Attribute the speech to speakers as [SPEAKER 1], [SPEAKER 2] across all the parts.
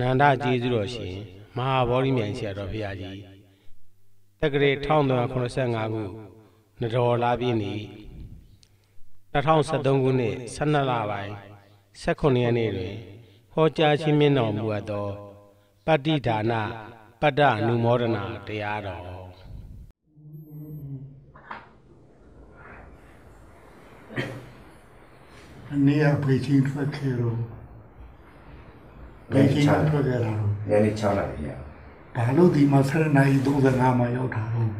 [SPEAKER 1] နန္ဒကျေးဇူးတော်ရှင်မဟာဗောဓိမြိုင်ဆရာတော်ဘုရားကြီးတက္ကရာ1385ခုနတော်လာပြည့်နေ့2013ခုနှစ်12လပိုင်း18ရက်နေ့တွင်ဟောကြားခြင်းမြင့်တော်မူအပ်သောပတ္တိဒါနပတ္တအနုမောဒနာတရားတော်
[SPEAKER 2] အနည်းအဖေချင်းထွက်ခဲ့တော့ ဖေချင်းကထွက်ခဲ့တာတော့
[SPEAKER 3] ညနေ6နာရီည
[SPEAKER 2] ဘာလို့ဒီမှာ7နာရီ35မှာရောက်တာတော့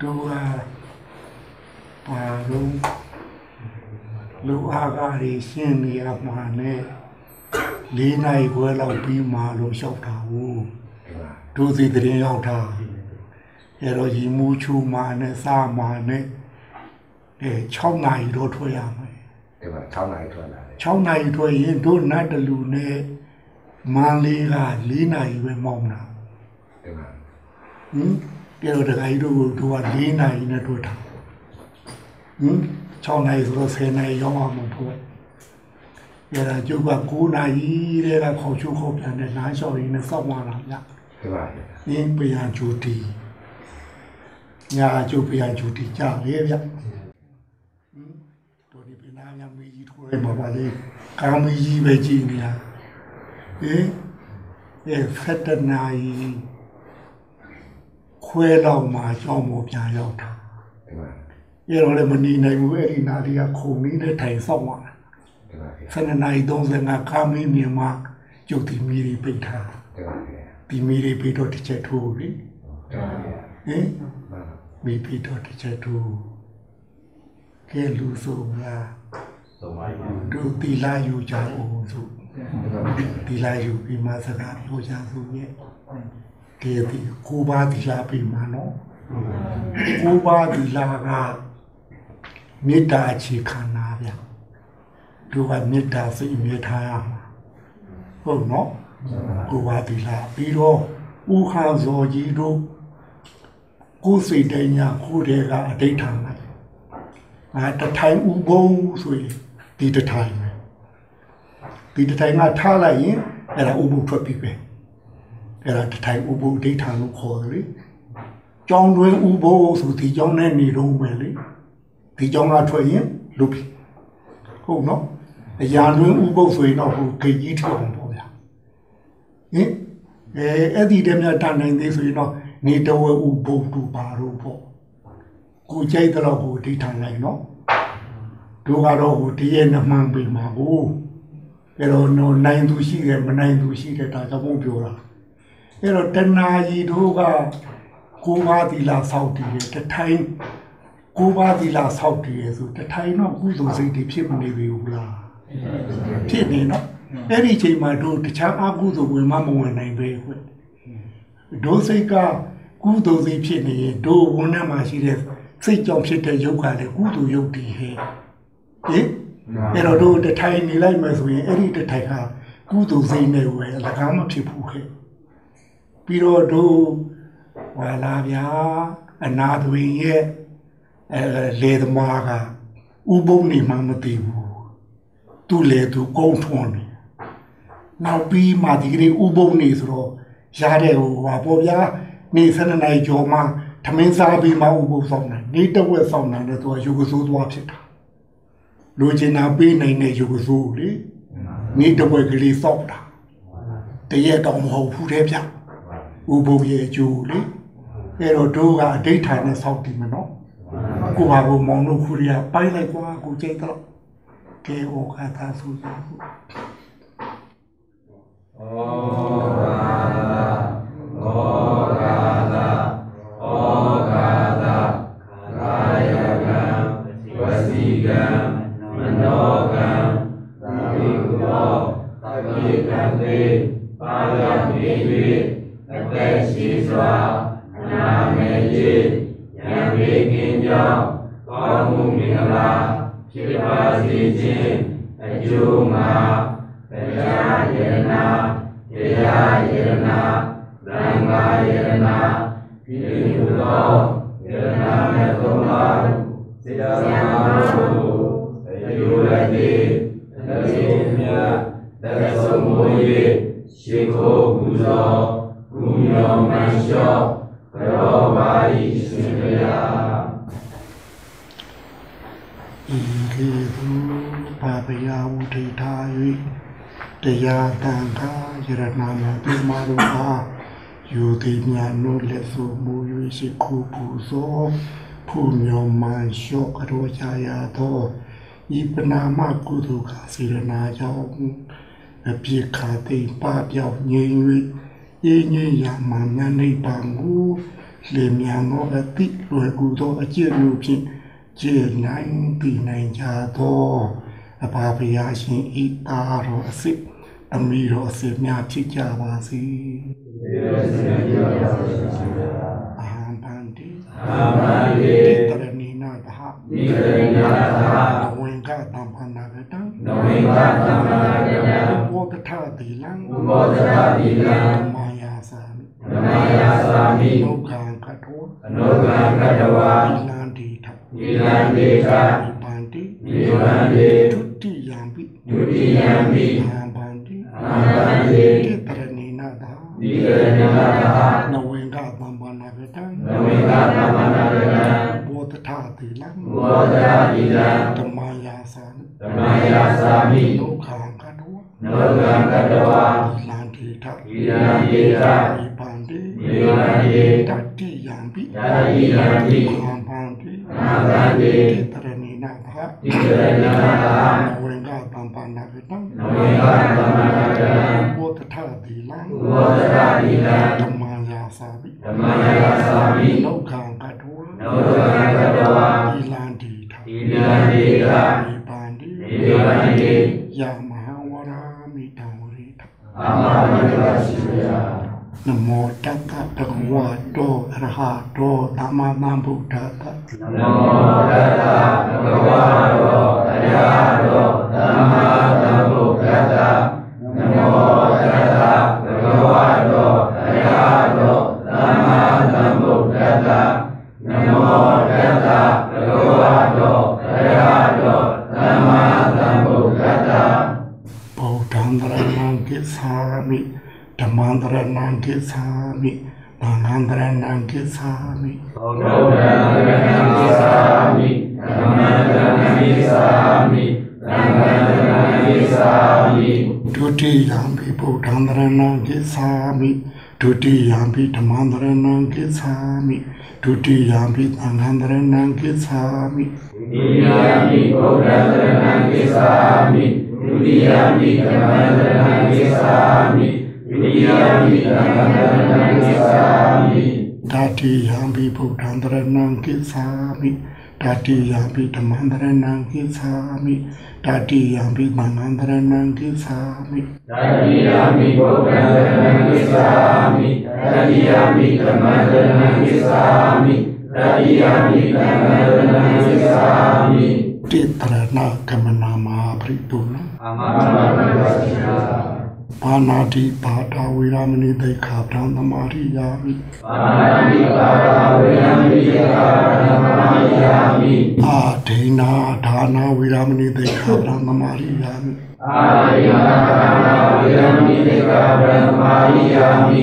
[SPEAKER 2] တော့ကဘာလို့လူအားကားရီရှင်းနေရမှာနဲ့လေးနိုင်ခွဲလောက်ပြီးမှလို့လျှောက်တာဘူး
[SPEAKER 3] ဒီမှာ
[SPEAKER 2] တို့စီတရင်ရောက်တာအဲ့တော့ရီမူချူမာနဲ့စားမာနဲ့အဲ6နာရီတော့ထွက်ရမယ်
[SPEAKER 3] ဒီမှာ6နာရီထွက်လာတယ်
[SPEAKER 2] 6နာရီထွက်ရင်တို့နတ်တလူနဲ့မန်လေးက4နာရီပဲမောင်းတာ
[SPEAKER 3] ဒီမှာ
[SPEAKER 2] ဟင်ပြတော့တခါကြီးတို့တို့က4နာရီနဲ့ထွက်တာဟင်6နာရီဆိုတော့10နာရီရောက်အောင်မဖို့ရတာကျုပ်က9နာရီတဲ့ကခေါ်ချိုးခေါ်ပြန်တဲ့နားလျှော်ရင်းနဲ့စောက်သွားတာဗျ
[SPEAKER 3] ဒီမှာ။
[SPEAKER 2] အင်းပယံဂျူတီညာကျုပ်ပယံဂျူတီကြလေဗျ။ဟင်တို့ဒီပနာ ညာမီကြီးထိုးရမှာပါလေ။ကောင်းမီကြီးပဲကြည့်နေရ။ဟင်အဲဖက်တနာရီခွဲတော့မှကြောင်းမပြန်ရောက်တာ
[SPEAKER 3] ဒီမှာ။
[SPEAKER 2] အဲတော့လည်းမနေနိုင်ဘူးအဲ့ဒီနာဒီကခုံနေနဲ့ထိုင်ဆောက်သွားတာ
[SPEAKER 3] ဒီမှာဒီ။
[SPEAKER 2] ဆယ်နာရီ35ကာမီမြန်မာကျုပ်ဒီမီတွေပိတ်ထားတာ
[SPEAKER 3] မှာ။
[SPEAKER 2] ဒီမီတွေပိတ်တော့တစ်ချက်ထိုးပြီ။ဟင်
[SPEAKER 3] မှန်
[SPEAKER 2] မိဖိတော်တစ်ချက်သူကဲလူဆိုလား တို့တီလာယူကြအောင်ဆိုတီလာယူပြီးမှစကားပြောကြဆိုရဲ့ကဲဒီကိုပါတီလာပြီးမှနော်ကိုပါတီလာကမေတ္တာအခြေခံနာဗျတို့ကမေတ္တာစိတ်မြဲထားရမှာဟုတ်နော်ကိုပါတီလာပြီးတော့ဥခါဇော်ကြီးတို့ကိုယ်စိတ်တိုင်းညာကိုယ်တည်းကအတိတ်ထံလိုက်ငါတထိုင်ဥဘုံဆိုရင် ဒီတထိုင်ပဲဒီတထိုင်ကထားလိုက်ရင်အဲ့ဒါဥဘုံထွက်ပြီပဲအဲ့ဒါတထိုင်ဥဘုံအတိတ်ထံလို့ခေါ်တယ်လေကြောင်းတွင်ဥဘုံဆိုဒီကြောင်းနဲ့နေတော့မယ်လေဒီကြောင်းကထွက်ရင်လွတ်ပြီဟုတ်နော်အရာတွင်ဥဘုံဆိုရင်တော့ဟိုဂိတ်ကြီးထွက်အောင်ပေါ့ဗျာဟင်အဲအဲ့ဒီတည်းများတန်နိုင်သေးဆိုရင်တော့နေတဝဲဥဘုံတူပါတော့ပေါ့ကိုကြိုက်တော့ဟိုဒိဋ္ဌာန်လိုက်နော် တို့ကတော့ဟိုတည့်ရဲ့နှမှန်ပြီမှာကိုအဲ့တော့နော်နိုင်သူရှိတယ်မနိုင်သူရှိတယ်ဒါကြောင့်မို့ပြောတာအဲ့တော့တဏှာကြီးတို့ကကိုးပါးသီလာဆောက်တည်တယ်တထိုင်ကိုးပါးသီလာဆောက်တည်ရဆိုတထိုင်တော့ကုသိုလ်စိတ်တွေဖြစ်မနေပြီဘူးလားဖြစ်နေနော်အဲ့ဒီချိန်မှာတို့တခြားအကုသိုလ်ဝင်မမဝင်နိုင်ပဲခွဒုစိတ်ကကုသိုလ်စိတ်ဖြစ်နေရင်တို့ဝန်ထဲမှာရှိတဲ့စိတ်ကြောင့်ဖြစ်တဲ့ယုတ်ကလည်းကုသိုလ်ယုတ်တည်ဟဲ့ ဟင်အဲ့တော့တို့တထိုင်နေလိုက်မယ်ဆိုရင်အဲ့ဒီတထိုင်ကကုသိုလ်စိတ်နဲ့ဝယ်အလကားမဖြစ်ဘူးခဲ့ပြီးတော့တို့ဟွာလာဗျာအနာသွင်ရဲ့အဲလေသမားကဥပုံနေမှမသိဘူးသူ့လေသူကုန်းထွန်းနေနောက်ပြီးမှဒီကနေ့ဥပုံနေဆိုတော့ရတဲ့ဟိုဟာပေါ့ဗျာနေစနေနိုင်ကျော်မှထမင်းစားပြီးမှဥပုံဆောင်တယ်နေတဝက်ဆောင်တယ်သူကယူကစိုးသွားဖြစ်တာ လူချင်တာပေးနိုင်တဲ့ယူကစိုးလေနေတဝက်ကလေးစောက်တာတရက်တော့မဟုတ်ဘူးတဲ့ဗျဥပုံရဲ့အကျိုးလေအဲ့တော့တို့ကအဋိဋ္ဌာနဲ့စောက်တည်မနော်ကိုပါကိုမောင်တို့ခူရီးယားပိုင်းလိုက်ကွာကိုကြိတ်တော့ကေဩခါသာဆိုကြဘူး
[SPEAKER 4] ခုပူဇော်
[SPEAKER 2] ဖူမြောမန်လျှော့အရောချရာသောဤပနာမကုသိုလ်ကစေရနာကြောင့်အပြစ်ခါသိမ်းပပြောင်းငြိမ်၍ရင်းငြိမ်ရာမှမြတ်နိဗ္ဗာန်ကိုလေမြန်သောအတိလွယ်ကူသောအကျင့်မျိုးဖြင့်ကျေနိုင်ပြီးနိုင်ကြသော အဘာဘုရားရှင်ဤသားတော်အစစ်အမိတော်အစစ်များဖြစ်ကြပါစေအာဟံဗန္တိ
[SPEAKER 4] အာမန္တိ
[SPEAKER 2] တိတရဏိနာသဟ
[SPEAKER 4] နိဂရိနာသာ
[SPEAKER 2] အဝင်ကတံဖနာကတံ
[SPEAKER 4] နဝိကသမ္မာယံ
[SPEAKER 2] ဘောတထသီလံ
[SPEAKER 4] ဥပောဒရာတိလံ
[SPEAKER 2] မာယာသာမိ
[SPEAKER 4] ဓမ္မယာသာမိ
[SPEAKER 2] ဒုက္ခံကတော
[SPEAKER 4] အနုကံကတဝါ
[SPEAKER 2] ဣလံတိထ
[SPEAKER 4] နိလံဒေက
[SPEAKER 2] ဗန္တိ
[SPEAKER 4] နိဗ္ဗာန်တေ
[SPEAKER 2] ဒုတိယံပိ
[SPEAKER 4] ဒုတိယံမိ
[SPEAKER 2] အာဟံဗန္တိ
[SPEAKER 4] အာမန္တိ
[SPEAKER 2] တိတရဏိနာသဟ
[SPEAKER 4] နိဂရိနာသာ
[SPEAKER 2] နဝင်္ဂသံပါဏဂတံ
[SPEAKER 4] နဝိကသမ္မာယံ
[SPEAKER 2] ဘော တထတိလံ
[SPEAKER 4] ဥပောဒရာတိလံ
[SPEAKER 2] ဓမ္မယာသံ
[SPEAKER 4] ဓမ္မယာသာမိ
[SPEAKER 2] ဒုက္ခံကတော
[SPEAKER 4] အနုကံကတဝါ
[SPEAKER 2] လန္တိထ
[SPEAKER 4] နိလံဒေက
[SPEAKER 2] ဒီပန္တိ
[SPEAKER 4] နိဗ္ဗာန်တေ
[SPEAKER 2] တတိယံပိ
[SPEAKER 4] ယတိယံမိ
[SPEAKER 2] အာပန္တိ
[SPEAKER 4] အာမန္တိ
[SPEAKER 2] တိတရဏိနာသ
[SPEAKER 4] နိဂရိနာသာ
[SPEAKER 2] နဝင်္ဂသံပါဏဂတံ
[SPEAKER 4] နဝိကသမ္မာယံ
[SPEAKER 2] ဘောတထတိလံ
[SPEAKER 4] ဥပောဒရာတိလံ
[SPEAKER 2] ဓမ္မယာသပိ
[SPEAKER 4] ဓမ္မယာသာမိ
[SPEAKER 2] ဒု ထ
[SPEAKER 4] ဒီလံဒေက
[SPEAKER 2] ဒီပန္တိ
[SPEAKER 4] နိဗ္ဗာန်တေ
[SPEAKER 2] ယမဟာဝရမိတံဝရိထ
[SPEAKER 4] အာမန္တိပါရှိဘုရား
[SPEAKER 2] နမောတတ္တဗဂဝတောအရဟတောသမ္မာသမ္ဗုဒ္ဓတ္တ
[SPEAKER 4] နမောတတ္တဘဂဝါတောအရဟတောသမ္မာသမ္ဗုဒ္ဓတ္တ
[SPEAKER 2] ရဏံကိသာမိ
[SPEAKER 4] ဘုရားရဟန်းကိ သာမိဓမ္မံတရဏံကိသာမိသံဃံတရဏံကိသာမိ
[SPEAKER 2] ဒုတိယံပိ ဗုဒ္ဓံတရဏံကိသာမိဒုတိယံပိဓမ္မံတရဏံကိသာမိဒုတိယံပိသံဃံတရဏံကိသာမိ
[SPEAKER 4] ဒုတိယမိဘုရားတရဏံကိသာမိဒုတိယမိဓမ္မံတရဏံကိသာမိဒုတိယမိသံဃံတရဏံကိသာမိ
[SPEAKER 2] တတိယံပိဗုဒ္ဓံတရဏံကိသာမိတတိယံပိဓမ္မံတရဏံကိသာမိတတိယံပိသံဃံတရဏံကိသာမိ
[SPEAKER 4] တတိယမိဘုရားတရဏံကိသာမိတတိယမိဓမ္မံတရဏံကိသာမိတတိယမိသံဃံတရဏံကိသာမိ
[SPEAKER 2] တိတရဏကမနာမဟာပရိတုန
[SPEAKER 4] အာမန္တပါရှိပါ
[SPEAKER 2] ဘာနာတိဘာတာဝေရမဏိသိက္ခာပဒံသမာရိယာမိ
[SPEAKER 4] ပါဏာတိပါရဝေယံမိကာရမယာမိ
[SPEAKER 2] အာဒိနာဒါနာဝေရမဏိသိက္ခာပဒံသမာရိယာမိ
[SPEAKER 4] အာရိယကာရဝေယံမိကာရမယာမိ
[SPEAKER 2] အာဗြဟ္မသရိယာဝေရမဏိသိက္ခာပဒံသမာရိယာမိ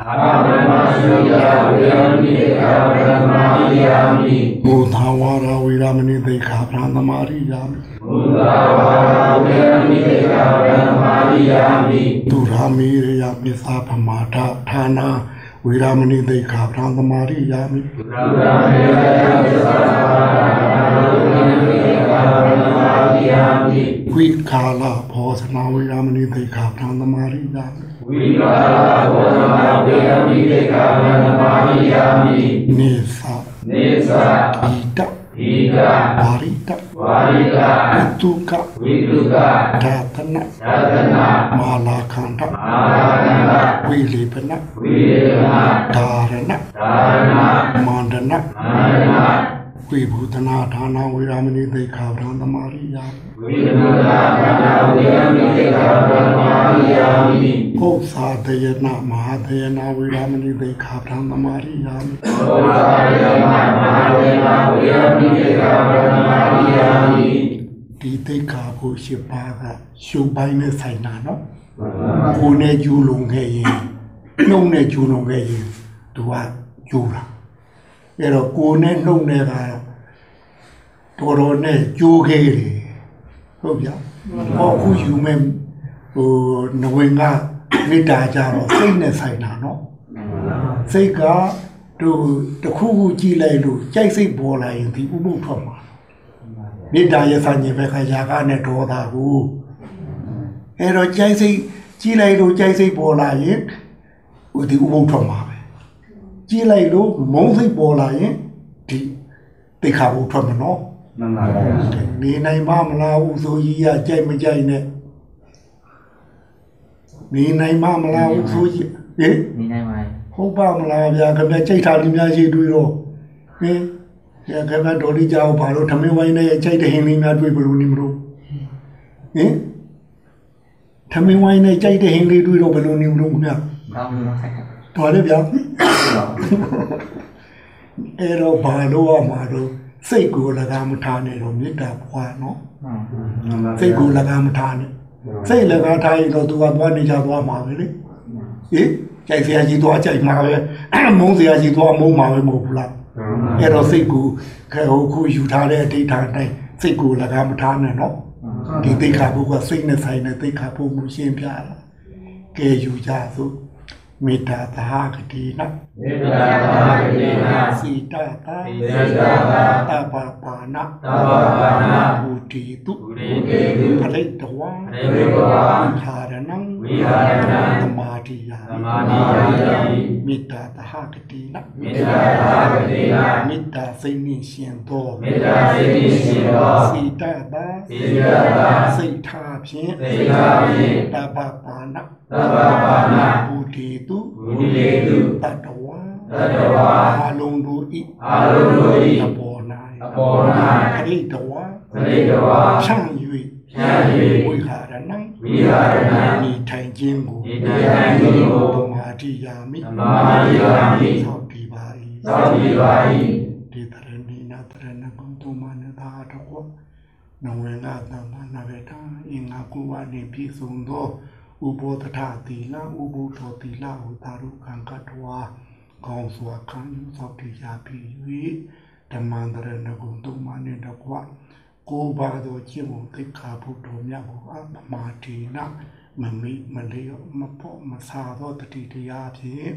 [SPEAKER 4] အာဗမရှိယဝေယံမိကာရမယာမိ
[SPEAKER 2] ဘုသာဝါ ရဝေရမဏိသိက္ခာပဒံသမာရိယာမိ
[SPEAKER 4] ဘုရားဝါဝေယံမိကာရမယာမိ
[SPEAKER 2] သူရာမေရယ ပိသဗမာဒဌာနာဝေရမဏိသိက္ခာပဒံသမာရိယာမိ
[SPEAKER 4] ဘုရားမေယသစ္စာဝေယံမိကာရမယာမိ
[SPEAKER 2] ဝိကာလဘောဇနာဝေရမဏိသိက္ခာပဒံသမာရိယာမိ
[SPEAKER 4] ဝိကာဝေယံဝေယံမိကာရမယာမိ
[SPEAKER 2] နေသ
[SPEAKER 4] နေသ
[SPEAKER 2] ဣတ
[SPEAKER 4] ဣဒ
[SPEAKER 2] ပါရိတ
[SPEAKER 4] ဝါရိက
[SPEAKER 2] တုက
[SPEAKER 4] ဝိတုက
[SPEAKER 2] ဒါသန
[SPEAKER 4] သာသနာ
[SPEAKER 2] မာလာခန္ဓ
[SPEAKER 4] အာရဏ
[SPEAKER 2] ဝိလေပန
[SPEAKER 4] ဝိရေကနာ
[SPEAKER 2] ဒါရဏ
[SPEAKER 4] သာရဏ
[SPEAKER 2] မန္တန
[SPEAKER 4] မာရဏ
[SPEAKER 2] ဝိဘူတနာဌာနာဝေရမဏိသိက္ခာပဒံသမာရိယာမိ
[SPEAKER 4] ဝိနုသာဘာဝေယံမိကာရမယာမိ
[SPEAKER 2] ဥစ္စာတယနာမဟာတယနာဝေရမဏိသိက္ခာပဒံသမာရိယာမိ
[SPEAKER 4] ဘောဇာယမမဟာဝေယံဝေယံမိကာရမယာမိ
[SPEAKER 2] ဣဒီသိက္ခာပုရှိပါကရှုပ်ပိုင်းနဲ့ဆိုင်တာနော်ကိုယ်နဲ့ကျူးလွန်ခဲ့ရင်နှုံနဲ့ကျူးလွန်ခဲ့ရင်သူကကျူးတာအဲ့တော့ကိုယ်နဲ့နှုံနဲ့ကတော့ တော်တော်နဲ့ကျိုးခဲ့တယ်ဟုတ်ဗျာဟောအခုယူမဲ့ဟိုနဝင်ကမေတ္တာကြတော့စိတ်နဲ့ဆိုင်တာနော်စိတ်ကတို့တစ်ခုခုကြည့်လိုက်လို့ကြိုက်စိတ်ပေါ်လာရင်ဒီဥပုပ်ထွက်မှာမေတ္တာရဲ့ဆံញင်ဘက်ကຢာကနဲ့ဒေါသကိုအဲ့တော့ကြိုက်စိတ်ကြည့်လိုက်လို့ကြိုက်စိတ်ပေါ်လာရင်ဟိုဒီဥပုပ်ထွက်မှာပဲကြည့်လိုက်လို့မုန်းစိတ်ပေါ်လာရင်ဒီတိခါဘုထွက်မှာနော်
[SPEAKER 4] မှန်ပါဗျာ
[SPEAKER 2] နေနိုင်မမလားဘူးဆိုကြီးရကြိုက်မကြိုက်နဲ့နေနိုင်မမလားဘူးဆိုကြီးဟင်
[SPEAKER 5] နေနိုင်ပါတယ်
[SPEAKER 2] ဟုတ်ပါမလားဗျာခင်ဗျကြိတ်တာလူများရှိတွေ့တော့ဟင်ရခင်ဗျဒေါ်လေးကြောက်ဘာလို့ထမင်းဝိုင်းနဲ့ကြိတ်တဲ့ဟင်းလေးများတွေ့ဘလို့နေမလို့ဟင်ထမင်းဝိုင်းနဲ့ကြိတ်တဲ့ဟင်းလေးတွေ့တော့ဘလို့နေမလို့ခင်ဗျ
[SPEAKER 5] ကောင်းပါဗျာ
[SPEAKER 2] တော်တယ်ဗျာအဲ့တော့ဘာလို့ရမှာတော့ စိတ်ကိုလကားမထားနဲ့တော့မေတ္တာပွားနော်
[SPEAKER 5] ဟုတ်
[SPEAKER 2] စိတ်ကိုလကားမထားနဲ့စိတ်လကားထားရင်တော့သူကသွားနေကြသွားမှာပဲလေဟင်ကြိုက်စရာကြီးသွားကြိုက်မှာပဲမုန်းစရာကြီးသွားမုန်းမှာပဲမဟုတ်ဘူးလားအဲ့တော့စိတ်ကိုခဲဟိုခုယူထားတဲ့အဋ္ဌာန်တိုင်းစိတ်ကိုလည်းကမထားနဲ့နော်ဒီသိက္ခာပုဂ္ဂိုလ်ကစိတ်နဲ့ဆိုင်တဲ့သိက္ခာပုဂ္ဂိုလ်ရှင်းပြတာကဲယူကြစို့ မေတ္တာသာဂတိန
[SPEAKER 4] မေတ္တာဘာဂတိနာ
[SPEAKER 2] စီတသာ
[SPEAKER 4] စေတသာ
[SPEAKER 2] တပပါဏ
[SPEAKER 4] သဗ္ဗပါဏ
[SPEAKER 2] ဘူတိတု
[SPEAKER 4] ပုရိကေတု
[SPEAKER 2] ပရိတဝံ
[SPEAKER 4] ပရိတဝံ
[SPEAKER 2] ခာရဏံ
[SPEAKER 4] ဝိဟာရဏံ
[SPEAKER 2] သမာဓိယာ
[SPEAKER 4] သမာဓိယာတိ
[SPEAKER 2] မေတ္တာသာဂတိန
[SPEAKER 4] မေတ္တာဘာဂတိနာ
[SPEAKER 2] မေတ္တာစိတ်နှင့်ရှင်သော
[SPEAKER 4] မေတ္တာစိတ်ရှင်သော
[SPEAKER 2] စီတသာ
[SPEAKER 4] စေတသာ
[SPEAKER 2] စိတ်ထားဖြင့်
[SPEAKER 4] စေတာဖြင့်
[SPEAKER 2] တပပါဏ
[SPEAKER 4] သဗ္ဗပါဏ
[SPEAKER 2] ဘူ တိတု
[SPEAKER 4] ဘုရိကေတု
[SPEAKER 2] တတဝါ
[SPEAKER 4] သတ္တဝါ
[SPEAKER 2] အာလုံးတို့ဤ
[SPEAKER 4] အာလုံးတို့၏
[SPEAKER 2] အပေါ်၌
[SPEAKER 4] အ
[SPEAKER 2] အ
[SPEAKER 4] ပေါ်၌
[SPEAKER 2] ခရိတဝါ
[SPEAKER 4] ပရိတဝါ
[SPEAKER 2] ဖြန့်
[SPEAKER 4] ဖြန့်၍၍
[SPEAKER 2] ဝိဟာရဏံ
[SPEAKER 4] ဝိဟာရဏံ
[SPEAKER 2] ဤထိုင်ခြင်းကို
[SPEAKER 4] ဤတိုင်ခြင်းကို
[SPEAKER 2] သမာဓိယာမိ
[SPEAKER 4] သမာဓိယာမိ
[SPEAKER 2] သောတိပါ၏
[SPEAKER 4] သောတိပါ၏
[SPEAKER 2] ဒီတရဏိနာတရဏဂုံတုမနတာတကောနဝေငါသမ္မာနဝေတံအင်္ဂါကုဝနေပြည့်စုံသော ဥပောတထသီလဥပုသောသီလဟုသာရုခံကတဝါကောင်းစွာခံယူသောတိရာပြီး၍ဓမ္မန္တရဏဂုံတုမနေတကွကိုးပါသောကျင့်ဝတ်သိက္ခာပုဒ်တော်မြတ်ကိုအပမာတိနမမိမလျော့မဖို့မဆာသောတတိတရားဖြင့်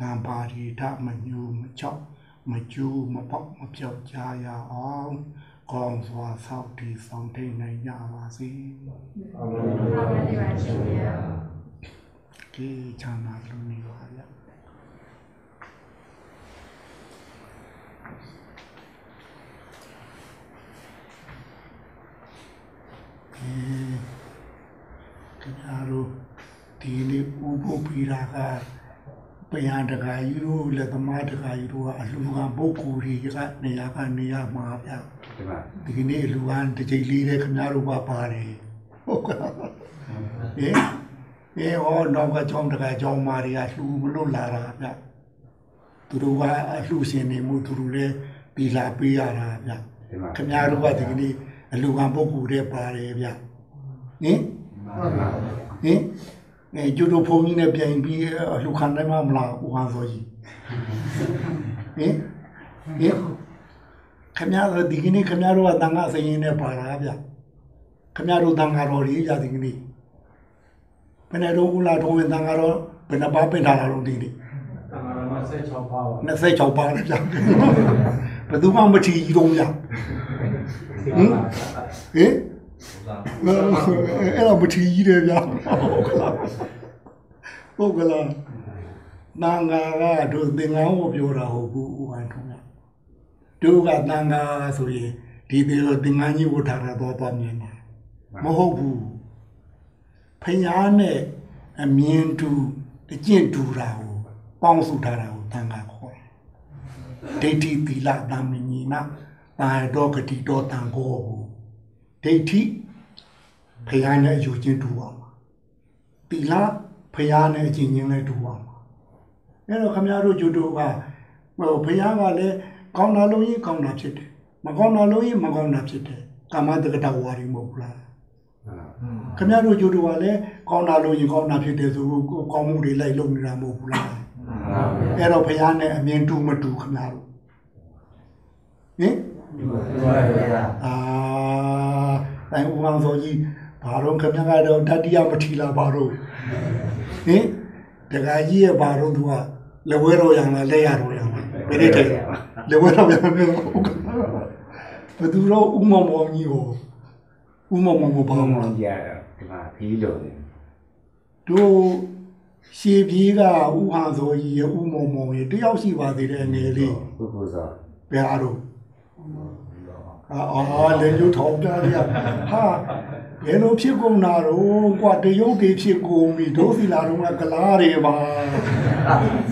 [SPEAKER 2] ငံပါရီဓမညူမချောက်မကျူးမပေါက်မပြောက်ကြရအောင် ကောင်းစွာဆောက်တည်ဆောင်ထိန်နိုင်ကြပါစေ။ဒီချမ်းသာလူနေ ပါဗျာ။ဒီခင်ဗျားတို့ဒီနေ့ဥပုပ်ပြီးတာကပယံတကာကြီးတို့လက်သမားတကာကြီးတို့ကအလှူခံပုဂ္ဂိုလ်တွေကနေရာကနေရာမှာဗျ
[SPEAKER 3] ဒီမှာ
[SPEAKER 2] ဒီကနေ့အလှူခံတစ်ကြိမ်လေးတဲ့ခင်ဗျားတို့ပါပါတယ်ဟုတ်ကဲ့ဟင်အေးဟောတော့ကကြောင်းတကာကြောင်းမာတွေကလှူမလို့လာတာဗျသူတို့ကအလှူရှင်နေမှုသူတို့လည်းပြီးလာပေးရတာဗျ
[SPEAKER 3] ဒီမှာ
[SPEAKER 2] ခင်ဗျားတို့ကဒီကနေ့အလှူခံပုဂ္ဂိုလ်တွေပါတယ်ဗျဟင်ဟင် အဲကျူတို့ဖုန်းကြီးနဲ့ပြန်ပြီးအလှူခံနိုင်မှာမလားဦးဟန်စောကြီးဟင်ဟင်ခင်ဗျားတို့ဒီကနေ့ခင်ဗျားတို့ကတန်ခါစရင်နဲ့ပါတာဗျခင်ဗျားတို့တန်ခါတော်ကြီးကြဒီကနေ့ဘယ်နဲ့တော့ဦးလာထုံးဝင်တန်ခါတော်ဘယ်နှပါပင်ထားတာတော့ဒီနေ့
[SPEAKER 6] တမန်တော်26ပါးပါ
[SPEAKER 2] 26ပါးလည်းဗျဘယ်သူမှမထီကြီးတော့ဗျဟင်ဟင် အဲ့တော့မထီကြီးတယ်ဗျဟုတ်ကလားနာငါကတို့သင်္ကန်းကိုပြောတာဟုတ်ဘူးဦးဟန်ထုံးကတို့ကတန်ခါဆိုရင်ဒီဒီလိုသင်္ကန်းကြီးဝတ်ထားတာတော့တော့မြင်တာမဟုတ်ဘူးဖညာနဲ့အမြင်တူအကျင့်တူတာကိုပေါင်းစုထားတာကိုတန်ခါခေါ်တယ်ဒိဋ္ဌိသီလတမင်ကြီးနာတာတော်ဂတိတော်တန်ခေါ်ဘူး ဒိဋ္ဌိဖယားနဲ့အယူချင်းတူအောင်ပါသီလဖယားနဲ့အချင်းချင်းလည်းတူအောင်ပါအဲ့တော့ခမရတို့ကျူတို့ကဟိုဖယားကလည်းကောင်းတာလို့ရင်ကောင်းတာဖြစ်တယ်မကောင်းတာလို့ရင်မကောင်းတာဖြစ်တယ်ကာမတက္ကတဝါရီမဟုတ်ဘူးလားခင်ဗျားတို့ကျိုးတို့ကလည်းကောင်းတာလို့ရင်ကောင်းတာဖြစ်တယ်ဆိုကိုကောင်းမှုတွေလိုက်လုပ်နေတာမဟုတ်ဘူးလားအဲ့တော့ဖះနဲ့အမြင်တူမတူခင်ဗျားတို့ဟင်အာ တိုင်ဦးအောင်စောကြီးဘာတော့ခင်ဗျားကတော့တတိယမထီလာဘာတော့ဟင်တခါကြီးရဲ့ဘာတော့သူကလက်ဝဲတော့ရံလားလက်ရတော့ရံလားဘယ်နဲ့တဲ့လက်ဝဲတော့ရံမျိုးဘယ်သူတော့ဦးမောင်မောင်ကြီးကိုဦးမောင်မောင်ကိုဘာ
[SPEAKER 3] ဘောင်း
[SPEAKER 2] မှ
[SPEAKER 3] မောင်ကြီးကဒီမှာဖီးလို့နေ
[SPEAKER 2] တို့ရှေပြေးကဦးဟန်စောကြီးရဲ့ဦးမောင်မောင်ရဲ့တယောက်ရှိပါသေးတယ်ငယ်လေး
[SPEAKER 3] ခုခုစော
[SPEAKER 2] ဘယ်အားတော့ အာအာလေညူထောင်ပြရဟာဘယ်လိုဖြစ်ကုန်တာတော့ကွာတရုတ်တွေဖြစ်ကုန်ပြီဒုစီလာတော့ကလားတွေပါ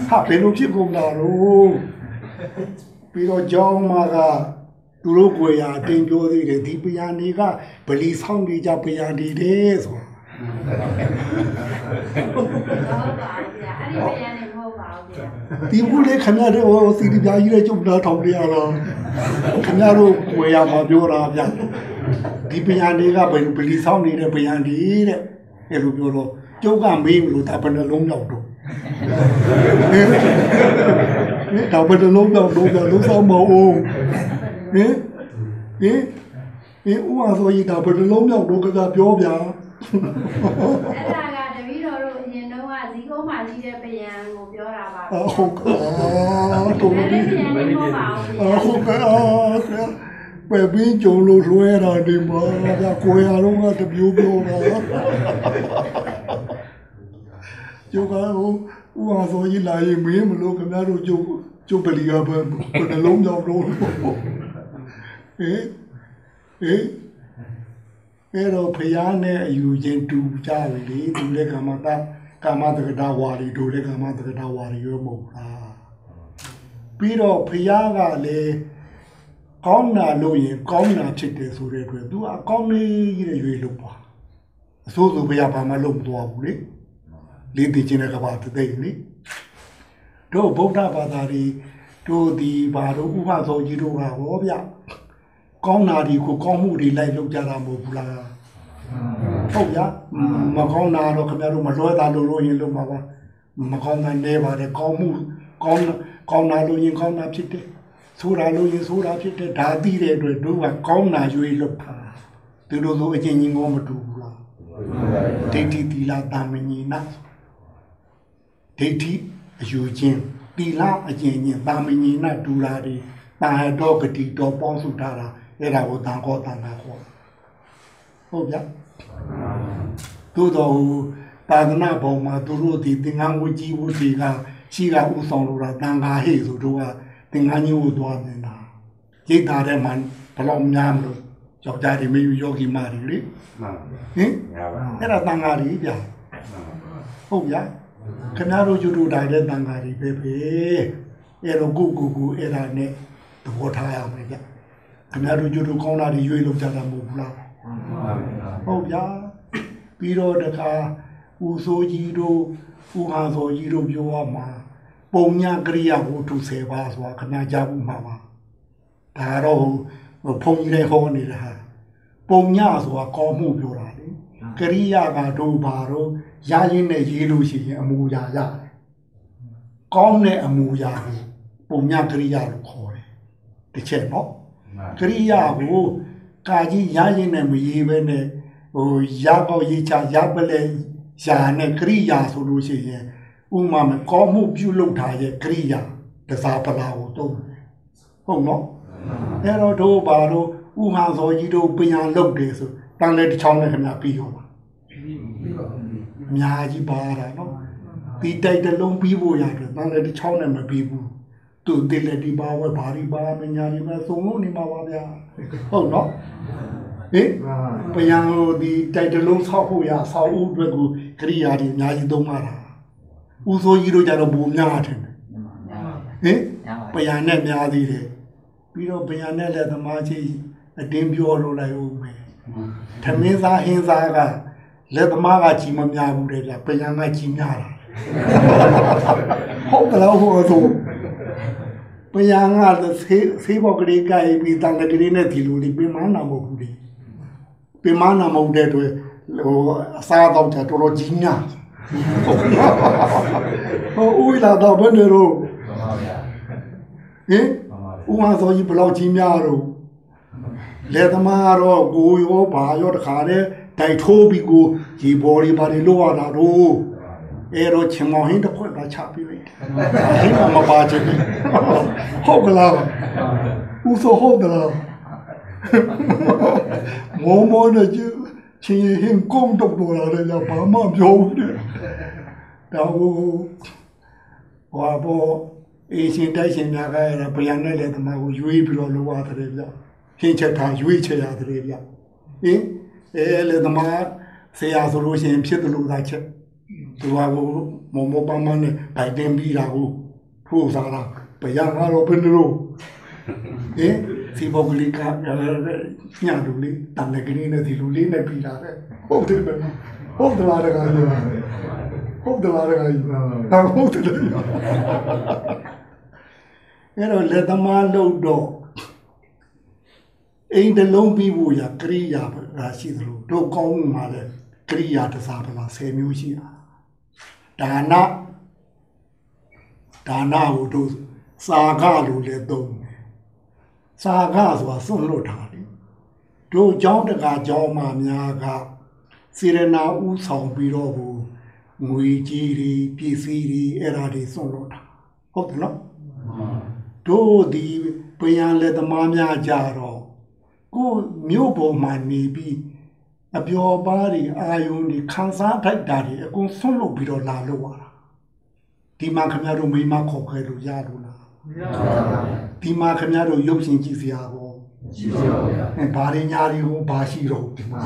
[SPEAKER 2] ဟာဘယ်လိုဖြစ်ကုန်တာတော့ပြီးတော့ကြောင်းမကသူတို့ကိုရာတင်ပြောသေးတယ်ဒီပညာနေကဗလီဆောင်နေကြပညာနေတယ်ဆို
[SPEAKER 7] ဟုတ်ပါဘူးဗျာအဲ့ဒီပြန်နေမဟုတ်ပါဘူးဗျာ
[SPEAKER 2] ဒီဘူးလေခင်ဗျားတို့စီဒီပြာကြီးတဲ့ကျုပ်နာထောင်ပြရတော့ခင်ဗျားတို့ကိုရာမှာပြောတာဗျဒီပညာနေကဘယ်ဗလီဆောင်နေတဲ့ပညာနေတဲ့အဲ့လိုပြောတော့ကျုပ်ကမေးမလို့ဒါဘယ်နှလုံးရောက်တော့ဟင်ဒါဘယ်နှလုံးရောက်တော့လုံးဆောင်မအောင်ဟင်ဟင်ဟင်ဦးအားဆိုရင်ဒါဘယ်နှလုံးရောက်တော့ကစားပြောဗျာ
[SPEAKER 7] အဲ့ဒါကတပည့်တော်တို့အရင်တော့က ဇီကုန်းမှာကြီးတဲ့ပြန်ကိုပြောတာပါဗျာ
[SPEAKER 2] ဟုတ်ကဲ့တော်
[SPEAKER 7] အဲ့
[SPEAKER 2] ပြီ
[SPEAKER 7] ဒီပြန်နေမဟုတ်ပါဘူးဗျာ
[SPEAKER 2] ဟုတ်ကဲ့အားဆရာပဲပင်းကြုံလို့လွှဲတာဒီမှာဗျာကိုရတော့ကတပြိုးပြောတာကျုပ်ကဟိုဦးအောင်စောကြီးလာရင်မင်းမလို့ခင်ဗျားတို့ကျုပ်ကျုပ်ပလီကပဲနှလုံးကြောက်တော့ဟေးဟေးအဲ့တော့ဖျားနဲ့အယူချင်းတူကြပြီလေသူလည်းကာမတ ကာမတက္ကတာဝါရီတို့လည်းကာမတက္ကတာဝါရီရောမဟုတ်လားပြီးတော့ဖះကလည်းကောင်းတာလို့ရင်ကောင်းတာဖြစ်တယ်ဆိုတဲ့အတွက် तू အကောင်းလေးကြီးတဲ့ရွေးလို့ပါအဆိုးဆိုဖះဘာမှလုပ်မသွားဘူးလေလေးသိချင်းတဲ့ကဘာတသိလေတို့ဗုဒ္ဓဘာသာတွေတို့ဒီဘာတို့ဥပသောကြီးတို့ကဟောဗျကောင်းတာဒီကိုကောင်းမှုတွေလိုက်လုပ်ကြတာမဟုတ်ဘူးလား ဟုတ်ဗျာမကောင်းတာတော့ခင်ဗျားတို့မလွဲတာလို့လို့ရင်လုပ်မှာပါမကောင်းတာနေပါတယ်ကောင်းမှုကောင်းကောင်းတာလို့ရင်ကောင်းတာဖြစ်တယ်ဆိုးတာလို့ရင်ဆိုးတာဖြစ်တယ်ဒါသိတဲ့အတွက်တို့ကကောင်းတာရွေးလုပ်တာသူတို့ဆိုအချင်းချင်းကောမတူဘူးလားဒိဋ္ဌိသီလတာမညိနာဒိဋ္ဌိအယူချင်းသီလအချင်းချင်းတာမညိနာဒူရာတွေတာဟတော်ဂတိတော်ပေါင်းစုထားတာအဲ့ဒါကိုတန်ခေါ်တန်တာခေါ်ဟုတ်ဗျာ သို့တော်သာသနာပေါ်မှာသူတို့ဒီသင်္ကန်းဝကြီးဝကြီးကရှိကဥဆောင်လို့တာတန်ခါဟေ့ဆိုတော့ကသင်္ကန်းကြီးကိုသွားနေတာရိတ်တာတဲ့မှာဘယ်လောက်များမလို့ယောက်ျားတွေမယူယောဂီမတွေလေ
[SPEAKER 3] မှန်
[SPEAKER 2] ဟင်
[SPEAKER 3] ရပါ
[SPEAKER 2] အဲ့ဒါတန်ခါကြီးဗျာဟုတ်ဗျာခင်ဗျားတို့ယူတို့တာတဲ့တန်ခါကြီးပဲပဲအဲ့တော့ကိုကိုကိုအဲ့ဒါနဲ့သဘောထားရမယ်ဗျခင်ဗျားတို့ယူတို့ကောင်းတာတွေရွေးလို့ကြတာမဟုတ်ဘူးလားဟုတ်ဗျာ ပြီးတော့တခါဦးစိုးကြီးတို့ဦးဟာစောကြီးတို့ပြောရမှာပုံညာကရိယာဝတ္ထု10ပါးဆိုတာခဏကြားဘူးမှာပါဒါတော့ဟိုဘုံကြီးလည်းဟောနေတာဟာပုံညာဆိုတာကောင်းမှုပြောတာလေကရိယာကတို့ဘာတော့ရရင်နဲ့ရေးလို့ရှိရင်အမူအရာရတယ်ကောင်းတဲ့အမူအရာကိုပုံညာကရိယာလို့ခေါ်တယ်တစ်ချက်နော်ကရိယာကိုကာကြီးရရင်နဲ့မရေးပဲနဲ့ ဟိုရပေါရေးချရပလဲယာနဲ့ကရိယာဆိုလို့ရှိရင်ဥမာမကောမှုပြုလုပ်ထားရဲ့ကရိယာတစားပလာကိုတုံးတယ်ဟုတ်နော်အဲ့တော့တို့ဘာတို့ဥဟာစောကြီးတို့ပြန်လုပ်တယ်ဆိုတန်လေတစ်ချောင်းနဲ့ခင်ဗျာပြီးရောပါအများကြီးပါတာနော်ဒီတိုက်တစ်လုံးပြီးဖို့ရတယ်တန်လေတစ်ချောင်းနဲ့မပြီးဘူးသူတိလက်ဒီပါဝဲဘာဒီပါမညာဒီပါစုံလို့နေမှာပါဗျာဟုတ်နော် ဟင်ပယံကိုဒီတိုက်တလုံးဆောက်ဖို့ရဆောက်ဦးအတွက်ကိုကရိယာတွေအများကြီးသုံးပါတာဦးစိုးကြီးတို့ကြတော့ဘူများတယ်ဟင်ပယံနဲ့များသေးတယ်ပြီးတော့ပယံနဲ့လည်းသမားကြီးအတင်းပြောလို့လိုက်ဦးမယ်သမင်းသားဟင်းသားကလက်သမားကကြီးမများဘူးတဲ့ဗျပယံကကြီးများတာဟုတ်ကလားဟိုဆိုပယံကလည်းဆေးဆေးဘောက်ကလေးကပ်ပြီးတန်တကလေးနဲ့ဒီလိုလေးပြင်မနာမဟုတ်ဘူးလေ ပင်မနာမဟုတ်တဲ့အတွက်ဟိုအစားတော့ကြတော်တော်ကြီးညာဟိုဦးလာတော့ဘယ်နေရော
[SPEAKER 4] မှန်ပါဗျာ
[SPEAKER 2] ဟင်ဦးမစောကြီးဘယ်လောက်ကြီးများတော့လေသမားတော့ကိုရောဘာရောတခါတည်းတိုက်ထိုးပြီးကိုရေပေါ်တွေဘာတွေလို့ရတာတော့အဲ့တော့ချင်မောင်ဟင်းတစ်ခွက်ကချပြီးလိုက်ဟင်းကမပါချင်ဘူးဟုတ်ကလားဦးစောဟုတ်ကလား မောမောနဲ့ချင်းချင်းဟင်းကုန်းတော့တော်လာတယ်ဘာမှပြောဘူးတဲ့တော့ဟိုဘောအေးရှင်တိုက်ရှင်များကရဗျာနဲ့လည်းတမကိုရွေးပြီးတော့လိုရတယ်ဗျဟင်းချက်ထားရွေးချက်ရတယ်ဗျဟင်အဲလေတမဆရာဆိုလို့ရှိရင်ဖြစ်တယ်လို့သာချက်သူကကိုမောမောပန်းပန်းနဲ့ဗိုက်တင်ပြီးတာကိုထိုးစားတာဗျာကတော့ဘယ်လိုဟင် စီဘောကလေးကညလူလေးတန်လည်းကလေးနဲ့ဒီလူလေးနဲ့ပြီးတာတဲ့ဟုတ်တယ်ပဲဟုတ်တယ်လားတကယ်ကြီးဟုတ်တယ်လားတကယ်ကြီးဟာဟုတ်တယ်လေအဲ့တော့လက်သမားလို့တော့အိမ်တလုံးပြီးဖို့ရကရိယာကရှိသလိုတို့ကောင်းမှလည်းကရိယာတစားပလား10မျိုးရှိတာဒါနဒါနကိုတို့စာကလို့လည်းသုံးတယ် စာကဆိုတာစွန့်လွတ်တာလေတို့เจ้าတကာเจ้าမများကစေရနာဥဆောင်ပြီးတော့ကိုငွေကြီးတွေပစ္စည်းတွေအဲ့ဒါတွေစွန့်လွတ်တာဟုတ်တယ်နော် တို့ဒီပယံလက်သမားများကြတော့ကိုယ်မြို့ပေါ်မှာနေပြီးအပျော်ပါးတွေအာယုန်တွေခံစားထိုက်တာတွေအကုန်ဆွန့်လွတ်ပြီးတော့လာလို့ရတာဒီမှာခင်ဗျားတို့မိမခေါ်ခဲလို့ရလို့လား း
[SPEAKER 4] မရပါဘူး
[SPEAKER 2] ဒီမှာခင်ဗျားတို့ရုပ်ရှင်ကြည့်စရာကော
[SPEAKER 4] ရှိပါဗျာ
[SPEAKER 2] အဲဘာတွေညာတွေကိုဘာရှိတော့ဒီမှာ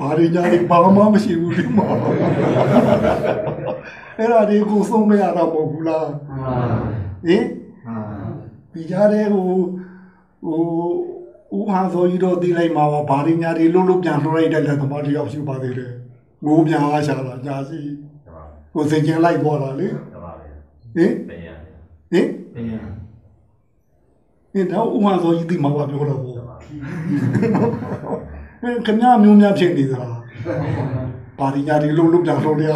[SPEAKER 2] ဘာတွေညာတွေဘာမှမရှိဘူးဒီမှာအဲ့ဒါတွေကိုဆုံးမရတော့မဟုတ်ဘူးလား
[SPEAKER 4] မှန်ပါဘူး
[SPEAKER 2] ဟင်ဒီကြားတဲ့ဟိုဟိုဦးဟန်ဆိုကြီးတော့တီးလိုက်မှာပါဘာတွေညာတွေလှုပ်လှုပ်ပြန်လှုပ်လိုက်တဲ့လက်သမားတယောက်ရှိပါသေးတယ်ငိုးပြန်အားရှာလာညာစီဟိုစင်ကျင်လိုက်သွားတာလေဟင် ဟင်
[SPEAKER 4] ပြန်ရ
[SPEAKER 2] ဟင်တော့ဦးဟန်ဆိုကြီးတီးမှာပါပြောတော့ဘောဟင်ခမများမျိုးများဖြစ်နေသလားဘာတွေညာတွေလှုပ်လှုပ်ပြန်လှုပ်ရ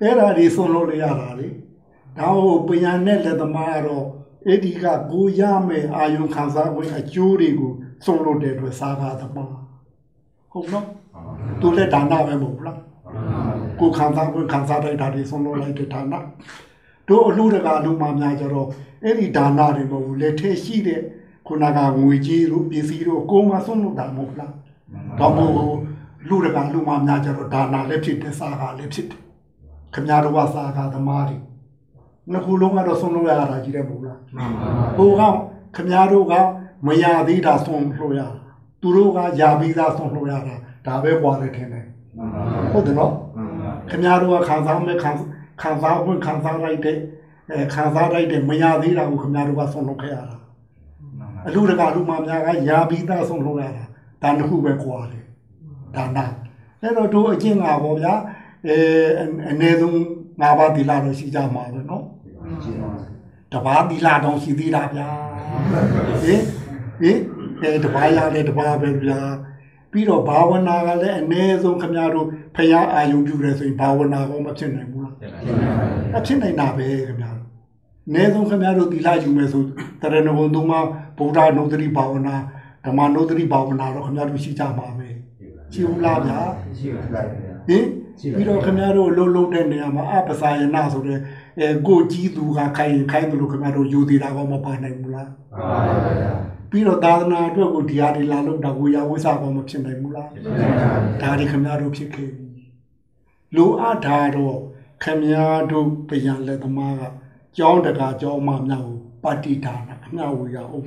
[SPEAKER 2] အဲ့ဒါဒီဆုံးလို့ရတာလေဒါဟိုပညာနဲ့လက်သမားကတော့အဲ့ဒီကကိုရမယ်အာယုံခံစားခွင့်အကျိုးတွေကိုဆုံးလို့တဲ့အတွက်စားကားသမားဟုတ်နော်သူလည်းဒါနပဲမဟုတ်ဘူးလားကိုခံစားခွင့်ခံစားတိုက်တာတွေဆုံးလို့လိုက်တဲ့ဒါန တို့အလူတကာလူမှများကြတော့အဲ့ဒီဒါနတွေမဟုတ်ဘူးလက်ထက်ရှိတဲ့ခုနကငွေကြီးတို့ပစ္စည်းတို့ကိုယ်မှဆုံးလို့တာမဟုတ်လားတော့မို့လူတကာလူမှများကြတော့ဒါနလည်းဖြစ်တယ်စားကားလည်းဖြစ်တယ်ခင်ဗျားတို့ကစားကားသမားတွေနှစ်ခုလုံးကတော့ဆုံးလို့ရတာကြီးတယ်မဟုတ်လားဟိုကခမည်းတော်ကမရသေးတာဆုံးလို့ရတာသူတို့ကယာပြီးသားဆုံးလို့ရတာဒါပဲကွာတယ်ထင်တယ်ဟုတ်တယ်နော်ခမည်းတော်ကခံစားမဲ့ခံ ခံစားဝင်ခံစားလိုက်တဲ့အဲခံစားလိုက်တဲ့မရသေးတာကိုခမည်းတော်ကဆုံးလို့ခဲ့ရတာအလူတကာလူမများကယာပြီးသားဆုံးလို့ရတာဒါတစ်ခုပဲကွာတယ်ဒါနာအဲ့တော့တို့အကျင့်ငါပေါ့ဗျာအဲအနည်းဆုံး၅ပါးသီလတော့ရှိကြမှာပဲနော်တဘာသီလာတောင်ရှိသေးတာဗျာဟင်ဟင်အဲတဘာရတယ်တဘာပဲဗျာ ပြီးတော့ဘာဝနာကလည်းအ ਨੇ ဆုံးခမရတို့ဖရာအာယုံပြုတယ်ဆိုရင်ဘာဝနာကောမဖြစ်နိုင်ဘူးလားအဖြစ်နိုင်တာပဲခမရတို့အ ਨੇ ဆုံးခမရတို့သီလယူမယ်ဆိုတရဏဂုံသုံးပါဗုဒ္ဓနုဒတိဘာဝနာဓမ္မနုဒတိဘာဝနာတော့ခမရတို့ရှိကြမှာပဲရှိဘူးလားဗျာ
[SPEAKER 4] ရှိပါဗျာ
[SPEAKER 2] ဟင်ပြီးတော့ခင်ဗျားတို့လှုပ်လှုပ်တဲ့နေရာမှာအပစာယနာဆိုတဲ့အဲကိုကြီးသူကခိုင်းခိုင်းတယ်လို့ခင်ဗျားတို့ယူသေးတာကောမပါနိုင်ဘူးလား
[SPEAKER 4] မှန်ပါဗျာ
[SPEAKER 2] ပြီးတော့သာသနာအတွက်ကိုဒီဟာတွေလာလို့တော့ဝေယဝိစာကောမဖြစ်နိုင်ဘူးလား
[SPEAKER 4] ဖြစ်ပါဗျာ
[SPEAKER 2] ဒါတွေခင်ဗျားတို့ဖြစ်ခဲ့ပြီလိုအပ်တာတော့ခင်ဗျားတို့ပြန်လက်သမားကကြောင်းတကာကြောင်းမမြောက်ပါတိဒါနအမြောက်ဝေရအောင်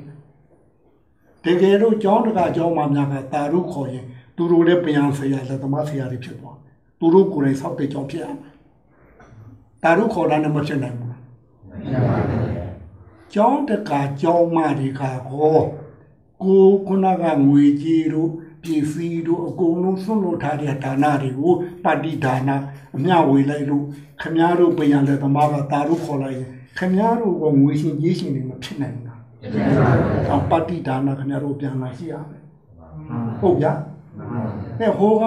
[SPEAKER 2] တကယ်လို့ကြောင်းတကာကြောင်းမမြောက်ကတာရုခေါ်ရင်သူတို့လည်းပြန်ဆရာလက်သမားဆရာတွေဖြစ်သွားသူတို့ကိုယ်တိုင်ဆောက်တဲ့ကြောင်းဖြစ်ရမယ်တာရုခေါ်တာနဲ့မဖြစ်နိုင်ဘူးလား
[SPEAKER 4] မှန်ပါဗျာ
[SPEAKER 2] ကျောင်းတကာကျောင်းမတွေကဟော ကိုခုနကငွေကြီးတို့ပြည်စည်းတို့အကုန်လုံးဆွန့်လွတ်ထားတဲ့ဒါနတွေကိုပတ္တိဒါနအမျှဝေလိုက်လို့ခမားတို့ပြန်ရတဲ့သမားကတာတို့ခေါ်လိုက်ရင်ခမားတို့ကငွေရှင်ကြီးရှင်တွေမဖြစ်နိုင်ဘူးလားအောင်ပတ္တိဒါနခင်ဗျားတို့ပြန်လာရှိရမယ်ဟုတ်ဗျာအဲဟိုက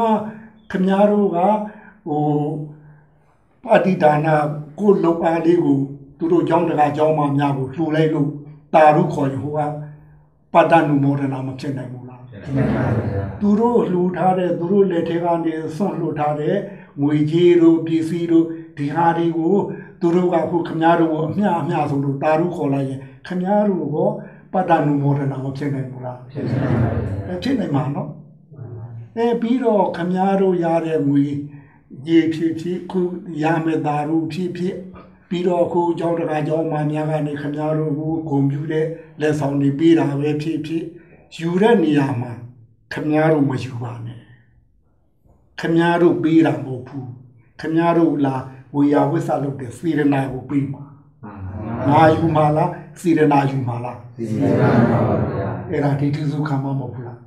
[SPEAKER 2] ခင်ဗျားတို့ကဟိုပတ္တိဒါနကိုလုံအားလေးကိုသူတို့ကြောင်းတကားကြောင်းမှများကိုလှူလိုက်လို့တာရုခေါ်ရင်ဟိုက ပတ္တနုမောဒနာမဖြစ်နိုင်ဘူးလားသူတို့လှူထားတဲ့သူတို့လက်ထဲကနေစွန့်လှူထားတဲ့ငွေကြီးတို့ပစ္စည်းတို့ဒီဟာတွေကိုသူတို့ကအခုခမားတို့ကိုအမျှအမျှဆိုလို့တာရုခေါ်လိုက်ရင်ခမားတို့ကိုပတ္တနုမောဒနာမဖြစ်နိုင်ဘူးလားဖြစ်နိုင်ပါဘူးဖြစ်နိုင်မှာနော်အဲပြီးတော့ခမားတို့ရတဲ့ငွေကြီးဖြစ်ဖြစ်ခုရမယ်တာရုဖြစ်ဖြစ်ပြီးတော့အခုကျောင်းတကာကျောင်းမများကနေခမားတို့ကိုဂုံပြူတဲ့ လက်ဆောင်တွေပေးတာပဲဖြစ်ဖြစ်ယူတဲ့နေရာမှာ ခမည်းတော်မယူပါနဲ့ခမည်းတော်ပေးတာမဟုတ်ဘူးခမည်းတော်လာဝေယဝိဆလုပ်တဲ့စေရနာကိုပေးမှာငါယူမှာလားစေရနာယူမှာလားအဲ့ဒါဒီတိစုခံမှာမဟုတ်ဘူးလား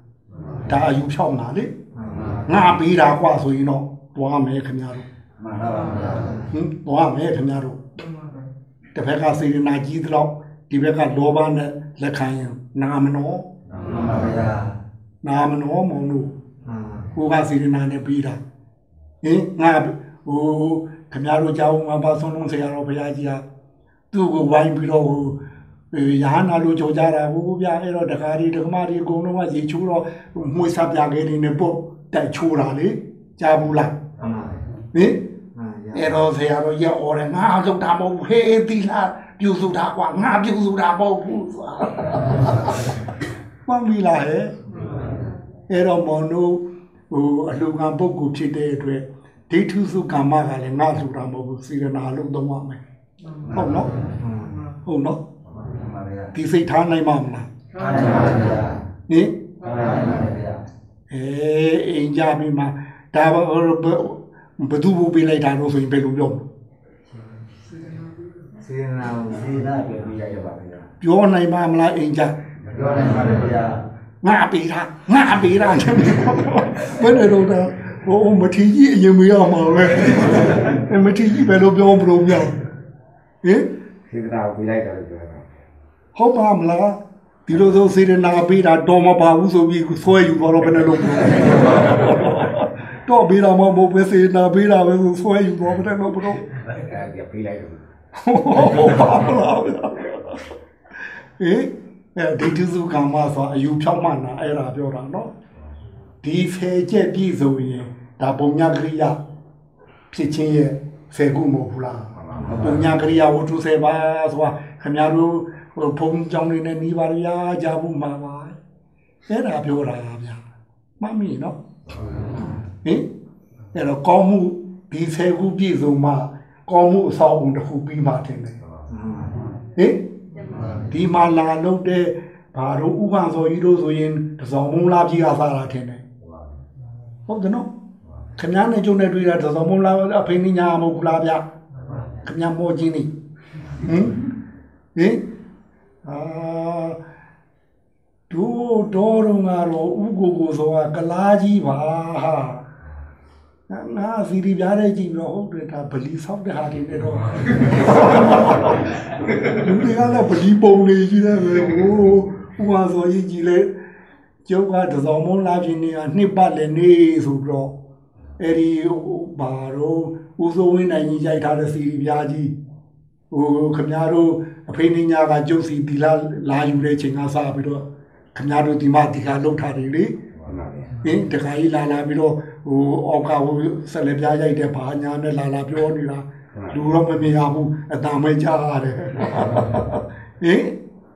[SPEAKER 2] ဒါအယူဖြောင်းတာလေငါပေးတာกว่าဆိုရင်တော့တွားမယ်ခမည်းတော်ဟင်တွားမယ်ခမည်းတော်တစ်ဖက်ကစေရနာကြီးတော့ဒီဘက်ကလောဘနဲ့ လက်ခံရင်နာမနောနာမနောမောင်တို့ဟိုကစီရနာနဲ့ပြီးတာဟင်ငါဟိုခမရတို့ကြောင်းငါပါဆုံးလုံးဆရာတော်ဘုရားကြီးကသူ့ကိုဝိုင်းပြီးတော့ဟိုရဟန္တာလိုကြောကြတာဟိုဗျာအဲ့တော့တခါဒီဒကမဒီအကုန်လုံးကရေချိုးတော့မွေးစားပြခဲ့နေနဲ့ပေါ့တိုက်ချိုးတာလေကြားဘူးလားဟင်အဲ့တော့ဆရာတော်ရက်អော်တယ်ငါအလုပ်တာမဟုတ်ဘူးဟေးသီလာ ပြုစုတာကွာငါပြုစုတာမဟုတ်ဘူးဆိုတာမှန်ပြီလားဟဲ့အဲ့တော့မောင်တို့ဟိုအလူကံပုဂ္ဂိုလ်ဖြစ်တဲ့အတွက်ဒိဋ္ဌုစုကမ္မကလည်းငါဆိုတာမဟုတ်ဘူးစေရနာလို့သုံးပါမယ်ဟုတ်နော်ဟုတ်နော်ဒီစိတ်ထားနိုင်မှာမလားဟင်အဲအင်ကြပြီမှာဒါဘဘသူဘူပေးလိုက်တာလို့ဆိုရင်ဘယ်လိုပြောမလဲ
[SPEAKER 3] စေနာကိုစေနာပြောပြရရပါဗျာ
[SPEAKER 2] ပြောနိုင်မှာမလားအင်ကြ
[SPEAKER 3] ပြောနိုင်ပါတယ်ဗျာ
[SPEAKER 2] ငါပေးတာငါပေးတာတယ်ဘယ်လိုတော့ဟိုမထီကြီးအရင်မရမှာပဲမထီကြီးဘယ်လိုပြောမလို့မြောက်ဟင်
[SPEAKER 3] စေနာကိုပြလိုက်တာလို့ပြောတာ
[SPEAKER 2] ဟုတ်ပါမလားဒီလိုဆိုစေရနာပေးတာတော်မပါဘူးဆိုပြီးဆွဲယူတော့ဘယ်နဲ့လို့တော့ပေးတာမဟုတ်ဘူးစေရနာပေးတာပဲဆိုဆွဲယူတော့ဘယ်နဲ့လို့ဘလို့
[SPEAKER 3] အဲဒီပြလိုက်တယ်
[SPEAKER 2] ဟုတ်ပါမလားဟေးအဲဒိဋ္ဌိစုကံမဆိုအယူဖြောက်မှနာအဲ့ဒါပြောတာနော်ဒီဖယ်ချက်ပြည့်စုံရင်ဒါပုံညာကရိယာဖြစ်ချင်းရဲ့ဆယ်ခုမဟုတ်ဘူးလားပုံညာကရိယာဝတ္ထုဆယ်ပါဆိုတာခင်ဗျားတို့ဟိုဘုံကြောင်းနေနဲ့နီးပါရကြဘူးမှာပါအဲ့ဒါပြောတာဗျာမှတ်မိနော်ဟင်အဲ့တော့ကောင်းမှုဒီဆယ်ခုပြည့်စုံမှ ကောင်းမှုအဆောက်အုံတစ်ခုပြီးမှတင်တယ်ဟင်ဒီမှာလာလို့တဲ့ဘာတို့ဥပ္ပန်စောကြီးတို့ဆိုရင်တစောင်းမုံလာကြီးကစားတာထင်တယ်ဟုတ်တယ်နော်ခင်ဗျားနဲ့ကျုံနဲ့တွေ့တာတစောင်းမုံလာအဖေင်းညာမဟုတ်ဘူးလားဗျခင်ဗျားမောချင်းနေဟင်ဟင်အာတို့တော်တော်ကတော့ဥကိုကိုဆိုတာကလားကြီးပါဟာ ငါစီရီပြားတဲ့ကြည့်ပြီးတော့ဟုတ်တယ်ဒါဗလီဆောက်တဲ့ဟာတွေနဲ့တော့လူတွေကလည်းဗလီပုံနေကြီးတယ်ပဲဟိုဥပါဆိုကြီးကြီးလေကျုပ်ကတစောင်းမုံလာပြင်းနေကနှစ်ပတ်လည်းနေဆိုပြီးတော့အဲ့ဒီဘာတော့ဦးစိုးဝင်းနိုင်ကြီးရိုက်ထားတဲ့စီရီပြားကြီးဟိုခင်ဗျားတို့အဖေနေညာကကျုပ်စီတီလာလာယူတဲ့ချိန်ကစပြီးတော့ခင်ဗျားတို့ဒီမှာဒီကလှုပ်ထားတယ်လေ
[SPEAKER 3] ဟုတ်ပါဗျာ
[SPEAKER 2] ဟင်တခါကြီးလာလာပြီးတော့ ဟိုအောက်ကဟိုဆက်လက်ပြားရိုက်တဲ့ဘာညာနဲ့လာလာပြောနေတာလူတော့မမြင်ရဘူးအတန်မဲကြားရတယ်ဟင်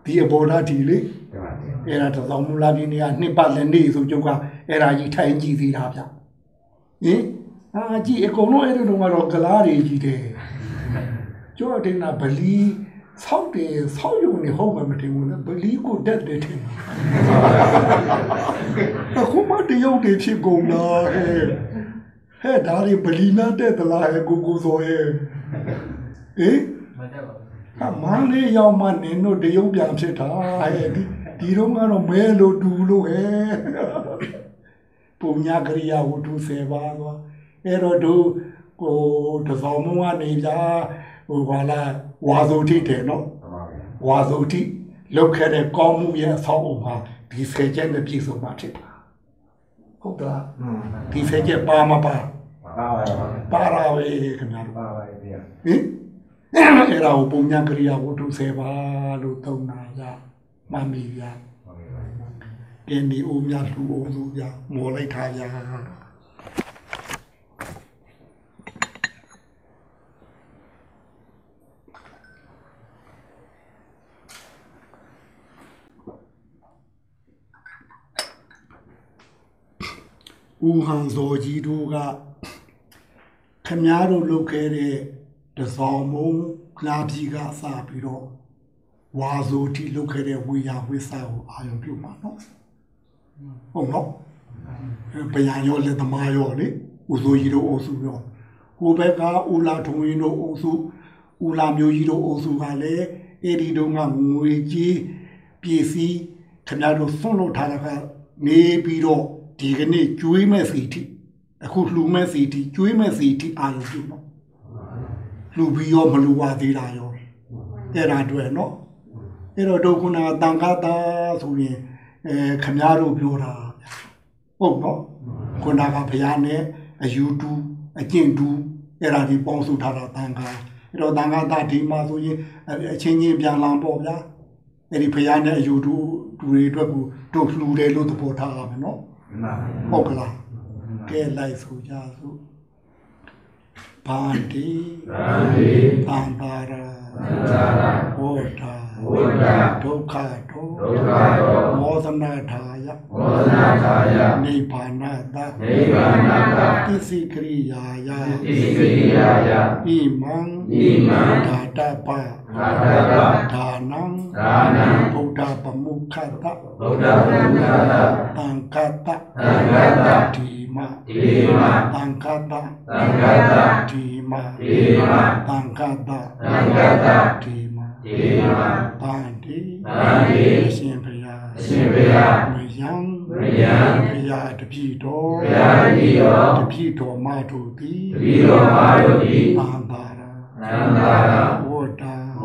[SPEAKER 2] ဒီအဘောဓာတီလေ
[SPEAKER 3] ဟုတ်ပါဗျာ
[SPEAKER 2] အဲ့ဒါတော့မူလာပြင်းနေကနှစ်ပတ်လည်းနေဆိုကြုတ်ကအဲ့ဒါကြီးထိုင်ကြည့်သေးတာဗျဟင်အာကြည့်အကုန်လုံးအဲ့ဒီတော့ကတော့ကလားတွေကြီးတယ်ကျော်တင်တာဗလီ ဆောက်တယ်ဆောက်ရုံနေဟုတ်မှမတင်ဘူးလေဗလီကိုတက်တယ်ထင်တာအခုမှတရုတ်တွေဖြစ်ကုန်လာဟဲ့ဟဲ့ဒါတွေဗလီနာတဲ့တလားဟဲ့ကိုကိုစောရဲ့ဟေးဟာမန်းလေးရောက်မှနင်တို့တရုတ်ပြန်ဖြစ်တာဟဲ့ဒီဒီတော့ကတော့မဲလို့တူလို့ဟဲ့ပုံညာကရိယာဝတ္ထုစေပါတော့အဲ့တော့တို့ကိုတစောင်းမကနေကြ ဟိုဘာလားဝါစုတိတယ်နော်
[SPEAKER 3] ဟုတ်ပါဗျာ
[SPEAKER 2] ဝါစုတိလောက်ခဲ့တဲ့ကောင်းမှုရဲ့အဆောက်အအုံမှာဒီဆယ်ချက်နဲ့ပြည့်စုံမှဖြစ်တာဟုတ်ကလားဒီဆယ်ချက်ပါမပါ
[SPEAKER 3] ပါပါပါ
[SPEAKER 2] ပါရာပဲခင်ဗျားတို့
[SPEAKER 3] ပါပါဗျာ
[SPEAKER 2] ဟင်အဲ့ဒါကိုပုံညာကရိယာဝတ္ထုဆယ်ပါလို့သုံးတာကမှန်ပြီဗျာအင်းဒီဦးများလူအောင်သူဗျာမော်လိုက်ထားဗျာ ဦးဟန်ဇော်ကြီးတို့ကခမားတို့လုပ်ခဲ့တဲ့တစောင်းမုံလာပြီကစပြီးတော့ဝါဆိုတီလုပ်ခဲ့တဲ့ဝေယဝိစာကိုအာရုံပြုမှာနော်ဟုတ်နော်ပညာရောလက်သမားရောလေဦးစိုးကြီးတို့အုပ်စုရောဟိုဘက်ကဦးလာထုံရင်တို့အုပ်စုဦးလာမျိုးကြီးတို့အုပ်စုကလည်းအဲ့ဒီတော့ကငွေကြီးပြည်စည်းခမားတို့ဆွန့်လို့ထားတာကနေပြီးတော့ ဒီကနေ့ကျွေးမဲ့စီတိအခုလှူမဲ့စီတီကျွေးမဲ့စီတီအာရုံပြုနော်လှူပြီးရောမလှူပါသေးတာရောအဲ့ဒါတွေ့နော်အဲ့တော့ဒုက္ခနာတန်ခါတာဆိုရင်အဲခမည်းတော်ပြောတာဟုတ်နော်ခုနကဘုရားနဲ့အယူတူအကျင့်တူအဲ့ဒါဒီပေါင်းစုထားတာတန်ခါအဲ့တော့တန်ခါတာဒီမှာဆိုရင်အချင်းချင်းပြန်လာပေါ့ဗျာအဲ့ဒီဘုရားနဲ့အယူတူတူတွေအတွက်ကိုတို့လှူတယ်လို့သဘောထားရမယ်နော် ဟုတ်ကလားကဲလိုက်ဆိုကြစို့ဗန္တိ
[SPEAKER 4] ဗန္တိ
[SPEAKER 2] သံပါရာ
[SPEAKER 4] သံဃာရ
[SPEAKER 2] ဝဋ္ဌာ
[SPEAKER 4] ဝိဒ္ဓ
[SPEAKER 2] ဒုက္ခတော
[SPEAKER 4] ဒုက္ခတော
[SPEAKER 2] မောသနာထာယ
[SPEAKER 4] မောဇနာထာယ
[SPEAKER 2] နိဗ္ဗာနတ
[SPEAKER 4] နိဗ္ဗာနတ
[SPEAKER 2] ပစ္စည်းကရိယာယ
[SPEAKER 4] ဣစိယာယ
[SPEAKER 2] ဣမံ
[SPEAKER 4] ဣမံ
[SPEAKER 2] ဓာတပ
[SPEAKER 4] သာတပ
[SPEAKER 2] ဒါနံ
[SPEAKER 4] ဒါနံ
[SPEAKER 2] ဗုဒ္ဓပမုခတ
[SPEAKER 4] ဗုဒ္ဓဘုရားတ
[SPEAKER 2] တံကတ
[SPEAKER 4] သံဃာတ
[SPEAKER 2] ဒီမ
[SPEAKER 4] ဒီမ
[SPEAKER 2] တံကတ
[SPEAKER 4] သံဃာတ
[SPEAKER 2] ဒီမ
[SPEAKER 4] ဒီမ
[SPEAKER 2] တံကတ
[SPEAKER 4] သံဃာတ
[SPEAKER 2] ဒီမ
[SPEAKER 4] ဒီမ
[SPEAKER 2] ဗန္တိ
[SPEAKER 4] ဗန္တိ
[SPEAKER 2] အရှင်ဘုရား
[SPEAKER 4] အရှင်ဘုရား
[SPEAKER 2] မယံ
[SPEAKER 4] မယံ
[SPEAKER 2] ဘုရားတပြည့်တော်
[SPEAKER 4] ဘုရားတည်းရော
[SPEAKER 2] တပြည့်တော်မတို့သည်
[SPEAKER 4] တပည့်တော်မာတို့သည်
[SPEAKER 2] သံသာရ
[SPEAKER 4] သံဃာ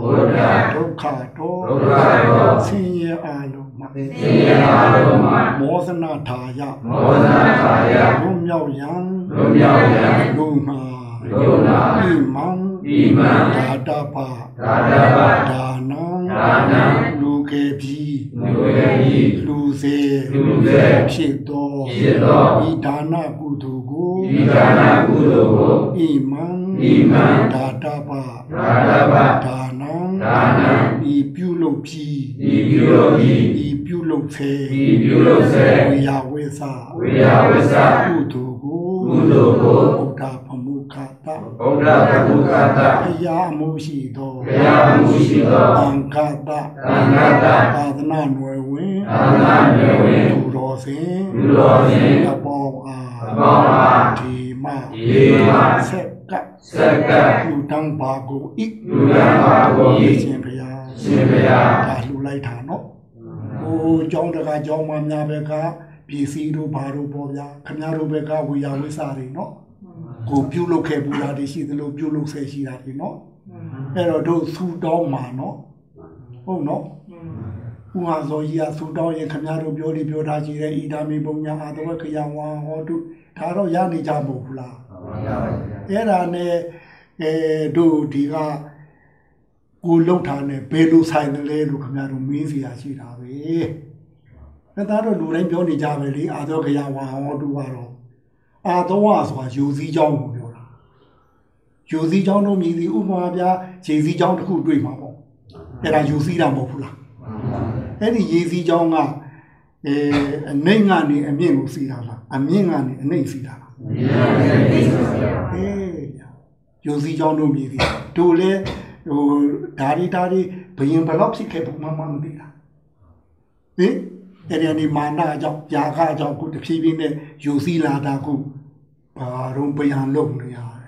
[SPEAKER 4] ရ
[SPEAKER 2] ဝဋ္ဌာ
[SPEAKER 4] ဝဋ္ဌာ
[SPEAKER 2] ဒုက္ခတော်
[SPEAKER 4] ဒုက္ခတော်
[SPEAKER 2] ဆင်းရဲအလုံးမှ
[SPEAKER 4] သင်ရအားလုံးမှာ
[SPEAKER 2] မောသနာထာယ
[SPEAKER 4] မောဇနာထာယ
[SPEAKER 2] လွန်မြောက်ရန်
[SPEAKER 4] လွန်မြောက်ရန်
[SPEAKER 2] လူမှာ
[SPEAKER 4] လူနာ
[SPEAKER 2] ဣမံ
[SPEAKER 4] ဣမံ
[SPEAKER 2] ဓာတပ
[SPEAKER 4] သာတပ
[SPEAKER 2] ဒါနံ
[SPEAKER 4] ဒါနံ
[SPEAKER 2] လူ ကေပြီ
[SPEAKER 4] လူဝေယီ
[SPEAKER 2] လူစေ
[SPEAKER 4] လူစေ
[SPEAKER 2] ဖြစ်သော
[SPEAKER 4] ဖြစ်သော
[SPEAKER 2] ဤဒါနကုသိုလ်ကို
[SPEAKER 4] ဤဒါနကုသိုလ်ကို
[SPEAKER 2] ဣမံ
[SPEAKER 4] ဣမံ
[SPEAKER 2] ဓာတပ
[SPEAKER 4] သာတပ
[SPEAKER 2] ဒါနံ
[SPEAKER 4] ဒါနံ
[SPEAKER 2] ဤပြုလုပ်ပြီး
[SPEAKER 4] ဤပြုလို့ဤ
[SPEAKER 2] ဤပြုလုပ်စေ
[SPEAKER 4] ဤပြုလို့စေ
[SPEAKER 2] ဝိယဝေသ
[SPEAKER 4] ဝိယဝိသ
[SPEAKER 2] ကုသိုလ်ကို
[SPEAKER 4] ကုသိုလ်ကို
[SPEAKER 2] ဗုဒ္ဓဗမုခ တ
[SPEAKER 4] ဗုဒ္ဓဘုရားတ
[SPEAKER 2] ဘုရားအမှုရှိသော
[SPEAKER 4] ဘုရားမှုရှိသော
[SPEAKER 2] သံဃတ
[SPEAKER 4] သံဃာတ
[SPEAKER 2] သာသနာနွယ်ဝင်
[SPEAKER 4] သာသနာ့မြေဝင်
[SPEAKER 2] သူတော်စင်
[SPEAKER 4] လူတော်ရှင်
[SPEAKER 2] အပေါင်းအား
[SPEAKER 4] အပေါင်းအား
[SPEAKER 2] ဒီမ
[SPEAKER 4] ဒီမ
[SPEAKER 2] ဆက်ကပ်
[SPEAKER 4] စက္ကပ်
[SPEAKER 2] လူတန်းပါကိုဤ
[SPEAKER 4] လူရန်ပါကိုဤ
[SPEAKER 2] ရှင်ဘုရား
[SPEAKER 4] ရှင်ဘုရား
[SPEAKER 2] ဒါလှူလိုက်တာနော်ဟိုကျောင်းတကာကျောင်းမများဘက်ကပြည်စည်းတို့ဘာတို့ပေါ့ဗျာခမည်းတော်ဘက်ကဝေယဝိစာတွေနော် ကိုပြုတ်လုခဲ့ဘူးလားဒီရှိသလိုပြုတ်လုဆဲရှိတာဒီနော်အဲ့တော့တို့ဆူတောင်းမှာနော်ဟုတ်နော်ဥဟာဇောကြီးကဆူတောင်းရင်ခမည်းတော်ပြောလိပြောထားကြည့်တဲ့ဣဒာမေပုံညာအာတဝခယဝါဟောတုဒါတော့ရနေကြမဟုတ်ဘူးလားအဲ့ဒါနဲ့အဲတို့ဒီကကိုလှုပ်ထားနေဘယ်လိုဆိုင်တယ်လဲလို့ခင်ဗျားတို့မေးစီရရှိတာပဲ။ဒါသားတော့လူတိုင်းပြောနေကြပဲလေအာသောခရဝါဟောတူကတော့ အာသုံးဝဆိုတာယူစည်းကြောင်းကိုပြောတာယူစည်းကြောင်းတို့မြည်သည်ဥပမာပြရေစည်းကြောင်းတစ်ခုတွေ့မှာပေါ့အဲ့ဒါယူစည်းတာမဟုတ်ဘူးလားအဲ့ဒီရေစည်းကြောင်းကအဲအနှိမ်ကနေအမြင့်ကိုစီးတာလားအမြင့်ကနေအနှိမ်စီးတာလားအေးယူစည်းကြောင်းတို့မြည်သည်တို့လဲဟိုဓာရီဓာရီဘယင်ဘလောက်ဖြစ်ခဲ့ပုံမှန်မှမသိတာဟင်အဲ့ဒီအနေမာနအကြောင်းຢာခအကြောင်းကိုတဖြည်းဖြည်းနဲ့ယူစည်းလာတာကို ဘာတော့ပြန်လုပ်နေရတယ်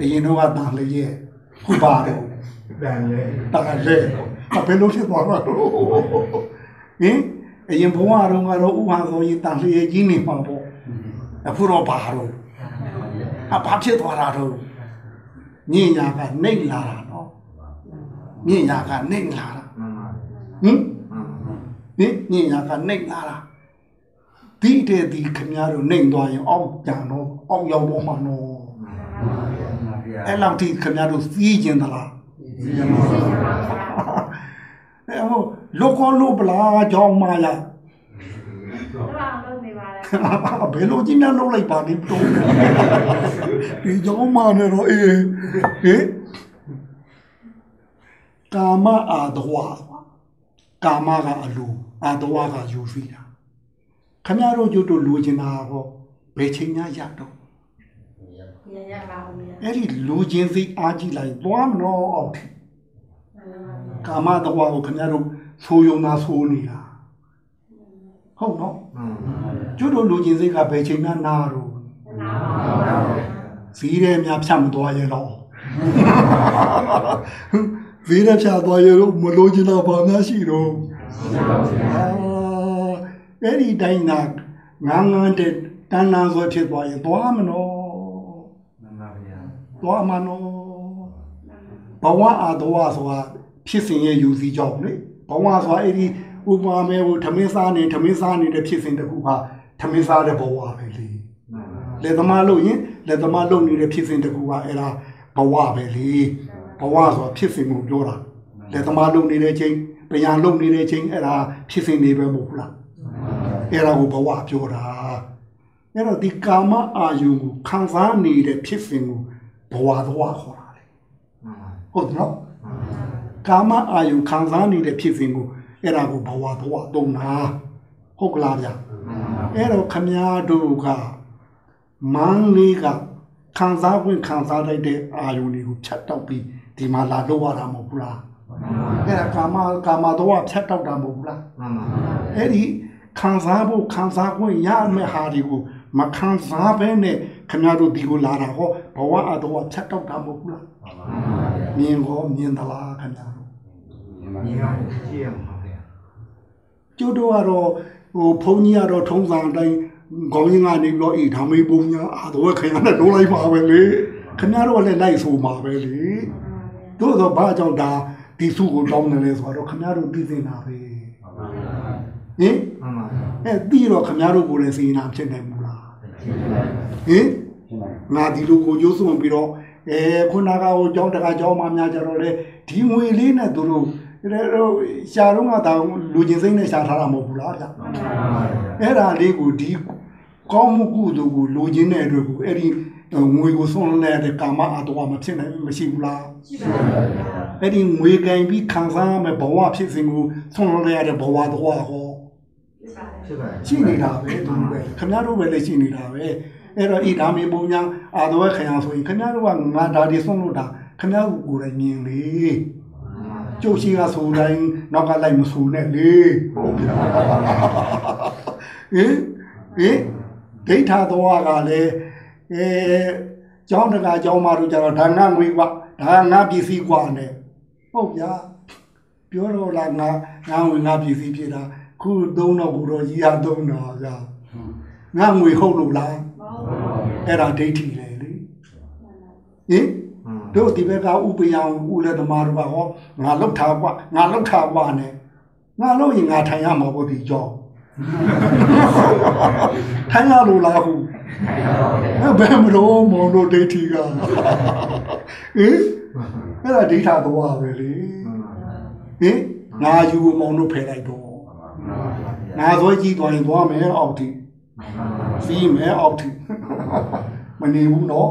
[SPEAKER 2] အရင်တော့ကတန်လေရဲ့ခုပါတော့
[SPEAKER 3] တန်ရဲ့
[SPEAKER 2] တန်လေအဘယ်လိုဖြစ်သွားမှာလဲဟင်အရင်ဘဝတော့ကတော့ဥဟာဆိုရင်တန်လေကြီးနေမှာပေါ့အခုတော့ဘာတော့အဘာဖြစ်သွားတာတော့ညင်ညာကနှိမ့်လာတာနော်ညင်ညာကနှိမ့်လာတာဟင်ဟင်ညင်ညာကနှိမ့်လာတာဒီတဲ့ဒီခင်ဗျားတို့နှိမ့်သွားရင်အောက်ကြံတော့ အောက်ရောက်တော့မှနော်အဲ့လောက်ထိခင်ဗျားတို့စီးကျင်သလားအဲ့ဟိုလောကလောပလာကြောင်းမရ
[SPEAKER 7] တော့အောင်လုပ်နေပါလေ
[SPEAKER 2] ဘယ်လိုကြီးများလုံးလိုက်ပါလိမ့်တော့ဒီကြောင်းမနဲ့တော့အေးဟေးကာမအာဒဝါကာမကအလိုအာဒဝါကယူစီတာခမရတို့ကျွတ်တို့လူချင်တာဟောဘယ်ချိန်များရတော့
[SPEAKER 7] ရရပါဦးရ
[SPEAKER 2] အဲ့ဒီလူချင်းစိအားကြည့်လိုက်သွားမလို့အောက်ထိကာမတဝါကိုခမရတို့ဆိုယုံသာဆိုနေတာဟုတ်နော်ကျွတ်တို့လူချင်းစိကဘယ်ချိန်များနာတော့
[SPEAKER 7] နာပါပါ
[SPEAKER 2] ဇီးရဲများဖြတ်မသွားရတော့ဇီးရဲဖြတ်သွားရတော့မလို့ချင်တာဘာများရှိတော့အာအဲ့ဒီတိုင်းနာငန်းငန်းတဲ့တန်းတန်းဆိုဖြစ်သွားရင်သွားမနော် သွားမနော်ဘဝအာဒဝဆိုတာဖြစ်စဉ်ရဲ့ယူစီကြောင့်လေဘဝဆိုတာအဲ့ဒီဥပမာမဲဟိုထမင်းစားနေထမင်းစားနေတဲ့ဖြစ်စဉ်တစ်ခုဟာထမင်းစားတဲ့ဘဝပဲလေလက်သမားလို့ရင်လက်သမားလုပ်နေတဲ့ဖြစ်စဉ်တစ်ခုကအဲ့ဒါဘဝပဲလေဘဝဆိုတာဖြစ်စဉ်ကိုပြောတာလက်သမားလုပ်နေတဲ့ချိန်ပညာလုပ်နေတဲ့ချိန်အဲ့ဒါဖြစ်စဉ်တွေပဲမဟုတ်ဘူးလားအဲ့ဒါကိုဘဝပြောတာအဲ့တော့ဒီကာမအာယုကိုခံစားနေတဲ့ဖြစ်စဉ်ကို ဘဝသွားခေါ်တာလေဟုတ်နော်ကာမအာယုခံစားနေတဲ့ဖြစ်စဉ်ကိုအဲ့ဒါကိုဘဝသွားသုံးတာဟုတ်ကလားဗျအဲ့တော့ခမည်းတော်ကမန်းလေးကခံစားခွင့်ခံစားလိုက်တဲ့အာယုန်တွေကိုဖြတ်တောက်ပြီးဒီမှာလာလို့ရတာမဟုတ်ဘူးလားအဲ့ဒါကာမကာမတော့ဖြတ်တောက်တာမဟုတ်ဘူးလားအဲ့ဒီခံစားဖို့ခံစားခွင့်ရမယ့်ဟာတွေကိုမခံစားဘဲနဲ့ ခင်ဗျားတို့ဒီကိုလာတာဟောဘဝအတော့ဖြတ်တောက်တာမဟုတ်ဘူးလားမြင်ကောမြင်သလားခင်ဗျားတို့ကျုပ်တို့ကတော့ဟိုဘုန်းကြီးကတော့ထုံးစံအတိုင်းခေါင်းရင်းကနေပြီးတော့အေးဒါမေးပုံညာအာတော့ခင်ဗျားနဲ့လုံးလိုက်ပါပဲလေခင်ဗျားတို့ကလည်းလိုက်ဆိုမှာပဲလေတို့တော့ဘာကြောင့်ဒါဒီစုကိုတောင်းတယ်လဲဆိုတော့ခင်ဗျားတို့သိနေတာပဲဟင်အဲပြီးတော့ခင်ဗျားတို့ကိုလည်းစေနာဖြစ်နေမလား ဟင်ငါဒီလိုကိုကျိုးစွန်ပြီးတော့အဲခုနကဟိုကြောင်းတကာကြောင်းမှများကြတော့လေဒီငွေလေးနဲ့သူတို့တော့ရှာတော့ကတောင်လူချင်းစိမ့်နဲ့ရှာထားတာမဟုတ်ဘူးလားဗျအဲ့ဒါလေးကိုဒီကောင်းမှုကုသိုလ်ကိုလူချင်းတဲ့အတွက်ကိုအဲ့ဒီငွေကိုစွန့်လဲတဲ့ကာမအတော်မဖြစ်နိုင်မရှိဘူးလား
[SPEAKER 7] ရှိပါဘူး
[SPEAKER 2] အဲ့ဒီငွေကင်ပြီးခံစားရမယ့်ဘဝဖြစ်စဉ်ကိုဆုံးလို့ရတဲ့ဘဝတော့ဟော
[SPEAKER 7] ဖြစ်ပါတယ်
[SPEAKER 2] ရှိနေတာပဲသူပဲခင်ဗျားတို့ပဲလည်းရှိနေတာပဲအဲ့တော့ဤဒါမေပုံညာအာတော်ခရံဆိုရင်ခင်ဗျားတို့ကငါဒါဒီဆုံးလို့တာခင်ဗျားတို့ကိုယ်တိုင်မြင်လေကျုပ်ရှိကဆိုတိုင်းနောက်ကလိုက်မဆိုနဲ့လေဟုတ်ဗျာဟင်ဟင်ဒိဋ္ဌာတော်ကလည်းအဲကျောင်းတကာကျောင်းမတို့ကြတော့ဒါငါငွေกว่าဒါငါပစ္စည်းกว่าနဲ့ဟုတ်ဗျာပြောတော့လားငါငါငွေငါပစ္စည်းဖြစ်တာ ခုသုံးတော့ဘူးတော့ကြီးဟာသုံးတော့ဗျာငါငွေဟုတ်လို့လား
[SPEAKER 7] မဟုတ်ပါဘူး
[SPEAKER 2] အဲ့ဒါဒိဋ္ဌိလေလေဟင်တို့ဒီဘက်ကဥပယံဥရသမားတို့ကဟောငါလောက်ထားกว่าငါလောက်ထားกว่าနဲ့ငါလို့ရင်ငါထိုင်ရမှာပေါ့ဒီကြောထိုင်ရလို့လားဟုအဲ့ဘယ်မလို့မောင်တို့ဒိဋ္ဌိကဟင်အဲ့ဒါဒိဋ္ဌာသွားပဲလေဟင်ငါယူမောင်တို့ဖယ်လိုက်တော့ ငါသွဲကြည့်သွားရင်သွားမယ်အောက်ထိစီးမယ်အောက်ထိမနေဘူးနော်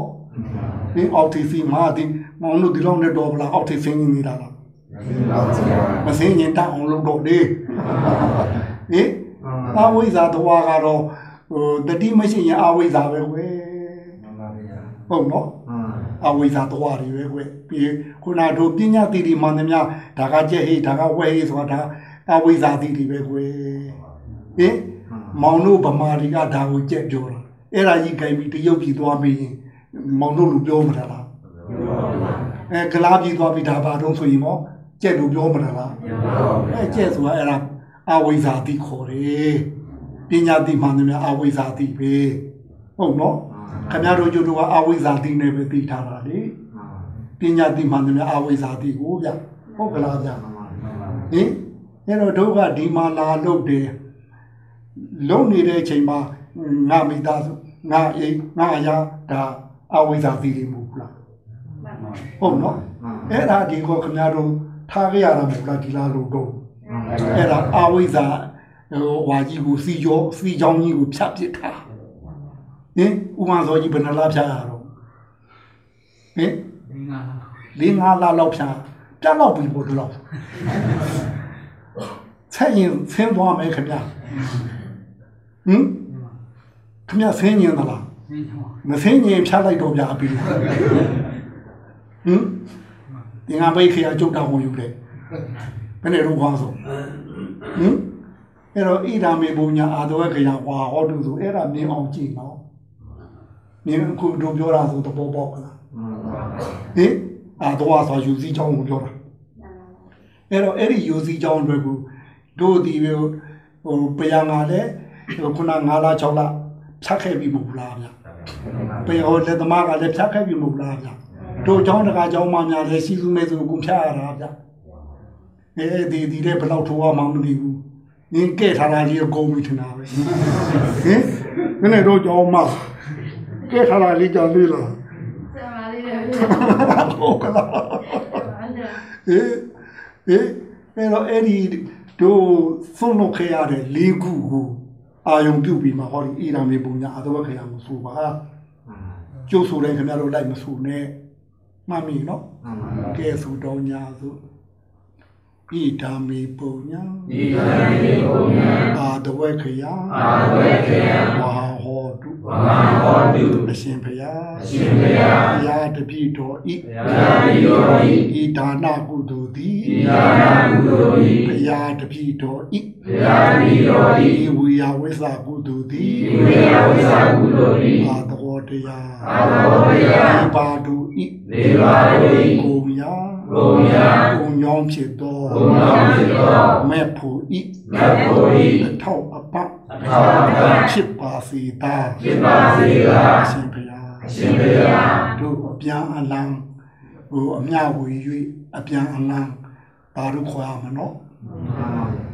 [SPEAKER 2] ဒီအောက်ထိစီးမှာဒီမောင်တို့ဒီလောက်နဲ့တော့ဗလားအောက်ထိဆင်းနေနေတာလားမဆင်းရင်တောက်အောင်လုပ်တော့လေဟင်အဝိဇ္ဇာတော်ကတော့ဟိုတတိမရှိရင်အဝိဇ္ဇာပဲကွယ်ဟုတ်နော်အဝိဇ္ဇာတော်တွေပဲကွယ်ပြီးခုနတို့ပညာတိတိမှန်သမျှဒါကကြက်ဟိဒါကဝဲဟိဆိုတာအဝိဇ္ဇာတိတိပဲကွယ် ဟင်မောင်တို့ဗမာတွေကဒါကိုကြက်ပြောတာအဲ့ဒါကြီးခိုင်ပြီးတရုတ်ပြည်သွားပြီးရင်မောင်တို့လူပြောမှာလားအဲကလားပြည်သွားပြီးဒါပါတော့ဆိုရင်မောကြက်လူပြောမှာလားအဲကြက်ဆိုတာအဲ့ဒါအဝိဇ္ဇာတိခေါ်တယ်ပညာတိမှန်သမျှအဝိဇ္ဇာတိပဲဟုတ်နော်ခင်ဗျားတို့ကျတို့ကအဝိဇ္ဇာတိနဲ့ပဲသိထားတာလေပညာတိမှန်သမျှအဝိဇ္ဇာတိကိုဗျဟုတ်ကလားဗျဟင်အဲ့တော့တို့ကဒီမှာလာလုပ်တယ် လုံနေတဲ့အချိန်မှာငါမိသားစုငါအိမ်ငါအရာဒါအဝိဇ္ဇာသီရိမဟုတ်ဘူးလားဟုတ်နော်အဲ့ဒါဒီကိုခင်ဗျားတို့ထားခဲ့ရတာမဟုတ်လားဒီလားလို့တော့အဲ့ဒါအဝိဇ္ဇာဟိုဝါကြီးကိုစီကြောစီချောင်းကြီးကိုဖြတ်ပစ်တာဟင်ဥမာစောကြီးဘယ်နှလားဖြတ်ရတော့ဟင်
[SPEAKER 6] ငါ
[SPEAKER 2] လေးငါးလလောက်ဖြတ်ပြတ်တော့ပြီဘို့တော့ဆက်ရင်ဆင်းသွားမယ်ခင်ဗျာ ဟင်ခင်ဗျာဆင်းရင်သလား
[SPEAKER 6] မင်းဟော
[SPEAKER 2] မဆင်းရင်ဖြတ်လိုက်တော့ဗျာပြီဟင်ဒီငါဘိတ်ခရကျုပ်တော်ဝင်ယူတယ်ဘယ်နဲ့တော့ခေါင်းဆုံးဟင်အဲ့တော့ဣဒာမေဘုံညာအာတဝခရဝါဟောတုဆိုအဲ့ဒါမြင်အောင်ကြည့်နော်မြင်အခုတို့ပြောတာဆိုသဘောပေါက်ကလားဟင်အာတဝဆိုယူစည်းချောင်းကိုပြောတာအဲ့တော့အဲ့ဒီယူစည်းချောင်းတွေကိုတို့ဒီဟိုပယံကလည်း ခုန9လ6လဖြတ်ခဲ့ပြီမဟုတ်လားဗျာ ပေဟောလက်သမားကလည်းဖြတ်ခဲ့ပြီမဟုတ်လားဗျတို့เจ้าတကာเจ้าမများလည်းစီစုမဲစုကိုဖြတ်ရတာဗျအဲဒီဒီတဲ့ဘယ်တော့ထိုးအောင်မမသိဘူးနင်းကဲထားတာကြီးကိုကုန်ပြီထင်တာပဲဟင်နည်းနည်းတို့เจ้าမကဲထားတာလေးကြောင်လေးလား
[SPEAKER 7] ဆရာမလေးတွေ
[SPEAKER 2] ဟုတ်ကလား
[SPEAKER 7] အဲ့ဒါ
[SPEAKER 2] ဟေးဟေးအဲ့တော့အဲ့ဒီတို့ဆုံးလို့ခဲ့ရတဲ့လေးခုကို အာယုံပြုတ်ပြီးမှဟောဒီအီရန်မြေပုံညာအတော့ခရမဆိုပါကျုပ်ဆိုတဲ့ခင်ဗျားတို့လိုက်မဆိုနဲ့မှတ်မိနော်ကဲဆိုတော့ညာဆို ဣဒာမေပုံညာ
[SPEAKER 4] ဤကံဤဘုံညာ
[SPEAKER 2] အာတဝေခယ
[SPEAKER 4] အာဝေခေယ
[SPEAKER 2] ဝါဟောတု
[SPEAKER 4] ဝါဟောတု
[SPEAKER 2] အရှင်ဘုရား
[SPEAKER 4] အရှင်ဘုရား
[SPEAKER 2] ဘုရားတပည့်တော်ဤ
[SPEAKER 4] ဘုရားဤတော်ဤ
[SPEAKER 2] ဤဒါနကုသိုလ်သည်
[SPEAKER 4] ဤသာနာကုသိုလ်ဤ
[SPEAKER 2] ဘုရားတပည့်တော်ဤ
[SPEAKER 4] ဘုရားဤတော်ဤ
[SPEAKER 2] ဤဝိယဝိသကုသိုလ်သည်
[SPEAKER 4] ဤဝေယဝိသကုသိုလ်ဤ
[SPEAKER 2] အာ တော်တရား
[SPEAKER 4] အာတော်တရား
[SPEAKER 2] ဒီပါတုဤ
[SPEAKER 4] နေပါတို့ဤ
[SPEAKER 2] ကိုမြာ
[SPEAKER 4] ကိုမြာ
[SPEAKER 2] ကိုညောင်းဖြစ်သော
[SPEAKER 4] ဘုံတော်ဖြစ်သော
[SPEAKER 2] မဲ့ဖို့ဤ
[SPEAKER 4] မတ်ဖို့ဤ
[SPEAKER 2] အထောက်အပံ့
[SPEAKER 4] အထောက်အပံ့
[SPEAKER 2] ဖြစ်ပါစေသာ
[SPEAKER 4] ဖြစ်ပါစေသာ
[SPEAKER 2] အရှင်ဘုရား
[SPEAKER 4] အရှင်ဘုရား
[SPEAKER 2] တို့အပြန်အလံဟိုအမြဝေ၍အပြန်အလံဒါတို့ခေါ်ရမှာနော်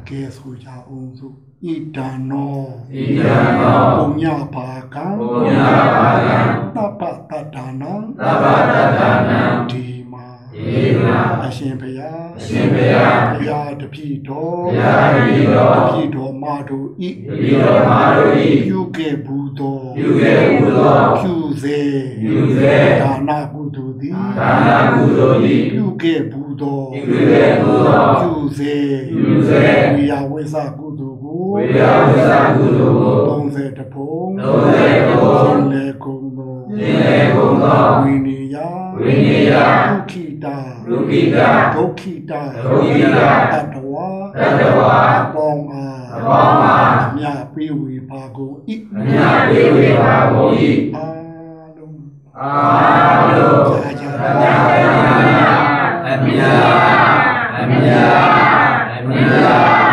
[SPEAKER 2] ကဲဆိုကြအောင်စို့ ဣဒံနော
[SPEAKER 4] ဤတံသော
[SPEAKER 2] ပုံညပါကံ
[SPEAKER 4] ဘုရားပါကံ
[SPEAKER 2] တပ္ပတတ္တနံ
[SPEAKER 4] သဗ္ဗတတ္တနံ
[SPEAKER 2] ဒီမာ
[SPEAKER 4] ဤမှာ
[SPEAKER 2] အရှင်ဘုရား
[SPEAKER 4] အရှင်ဘုရား
[SPEAKER 2] ဘုရားတပည့်တော်
[SPEAKER 4] ဘုရားတပည့်တော်
[SPEAKER 2] တပည့်တော် မာတို့ဤ
[SPEAKER 4] တပည့်တော်မာတို့ဤ
[SPEAKER 2] ပြုခဲ့ဘူးသော
[SPEAKER 4] ပြုခဲ့ဘူးသော
[SPEAKER 2] ပြုစေ
[SPEAKER 4] ပြုစေ
[SPEAKER 2] ဒါနာကုသိုလ်သည်
[SPEAKER 4] ဒါနာကုသိုလ်ဤ
[SPEAKER 2] ပြုခဲ့ဘူးသော
[SPEAKER 4] ပြုခဲ့ဘူးသော
[SPEAKER 2] ပြုစေ
[SPEAKER 4] ပြုစေ
[SPEAKER 2] ဝိယဝိသကုသိုလ်ကို
[SPEAKER 4] ဝိယဝိသကုသိုလ်ကို
[SPEAKER 2] 30တပုံ
[SPEAKER 4] 30တပုံ
[SPEAKER 2] ရှင်လေကုန်သော
[SPEAKER 4] သင်လေကုန်သော
[SPEAKER 2] ဝိနိယ
[SPEAKER 4] ဝိနည်းယ
[SPEAKER 2] ဒုက္ခိတာ
[SPEAKER 4] ဒုက္ခိတ
[SPEAKER 2] ဒုက္ခိတာ
[SPEAKER 4] ဒုက္ခိတ
[SPEAKER 2] တတဝါ
[SPEAKER 4] တတဝါ
[SPEAKER 2] အပေါင်း အား
[SPEAKER 4] အပေါင်းအား
[SPEAKER 2] အမြပေးဝေပါကုန်ဤ
[SPEAKER 4] အမြတ်ပေးဝေပါကုန်၏
[SPEAKER 2] အာလုံး
[SPEAKER 4] အာလုံး
[SPEAKER 2] ကြာကြာ
[SPEAKER 4] အမြတ်အမြတ်အမြတ်အမြတ်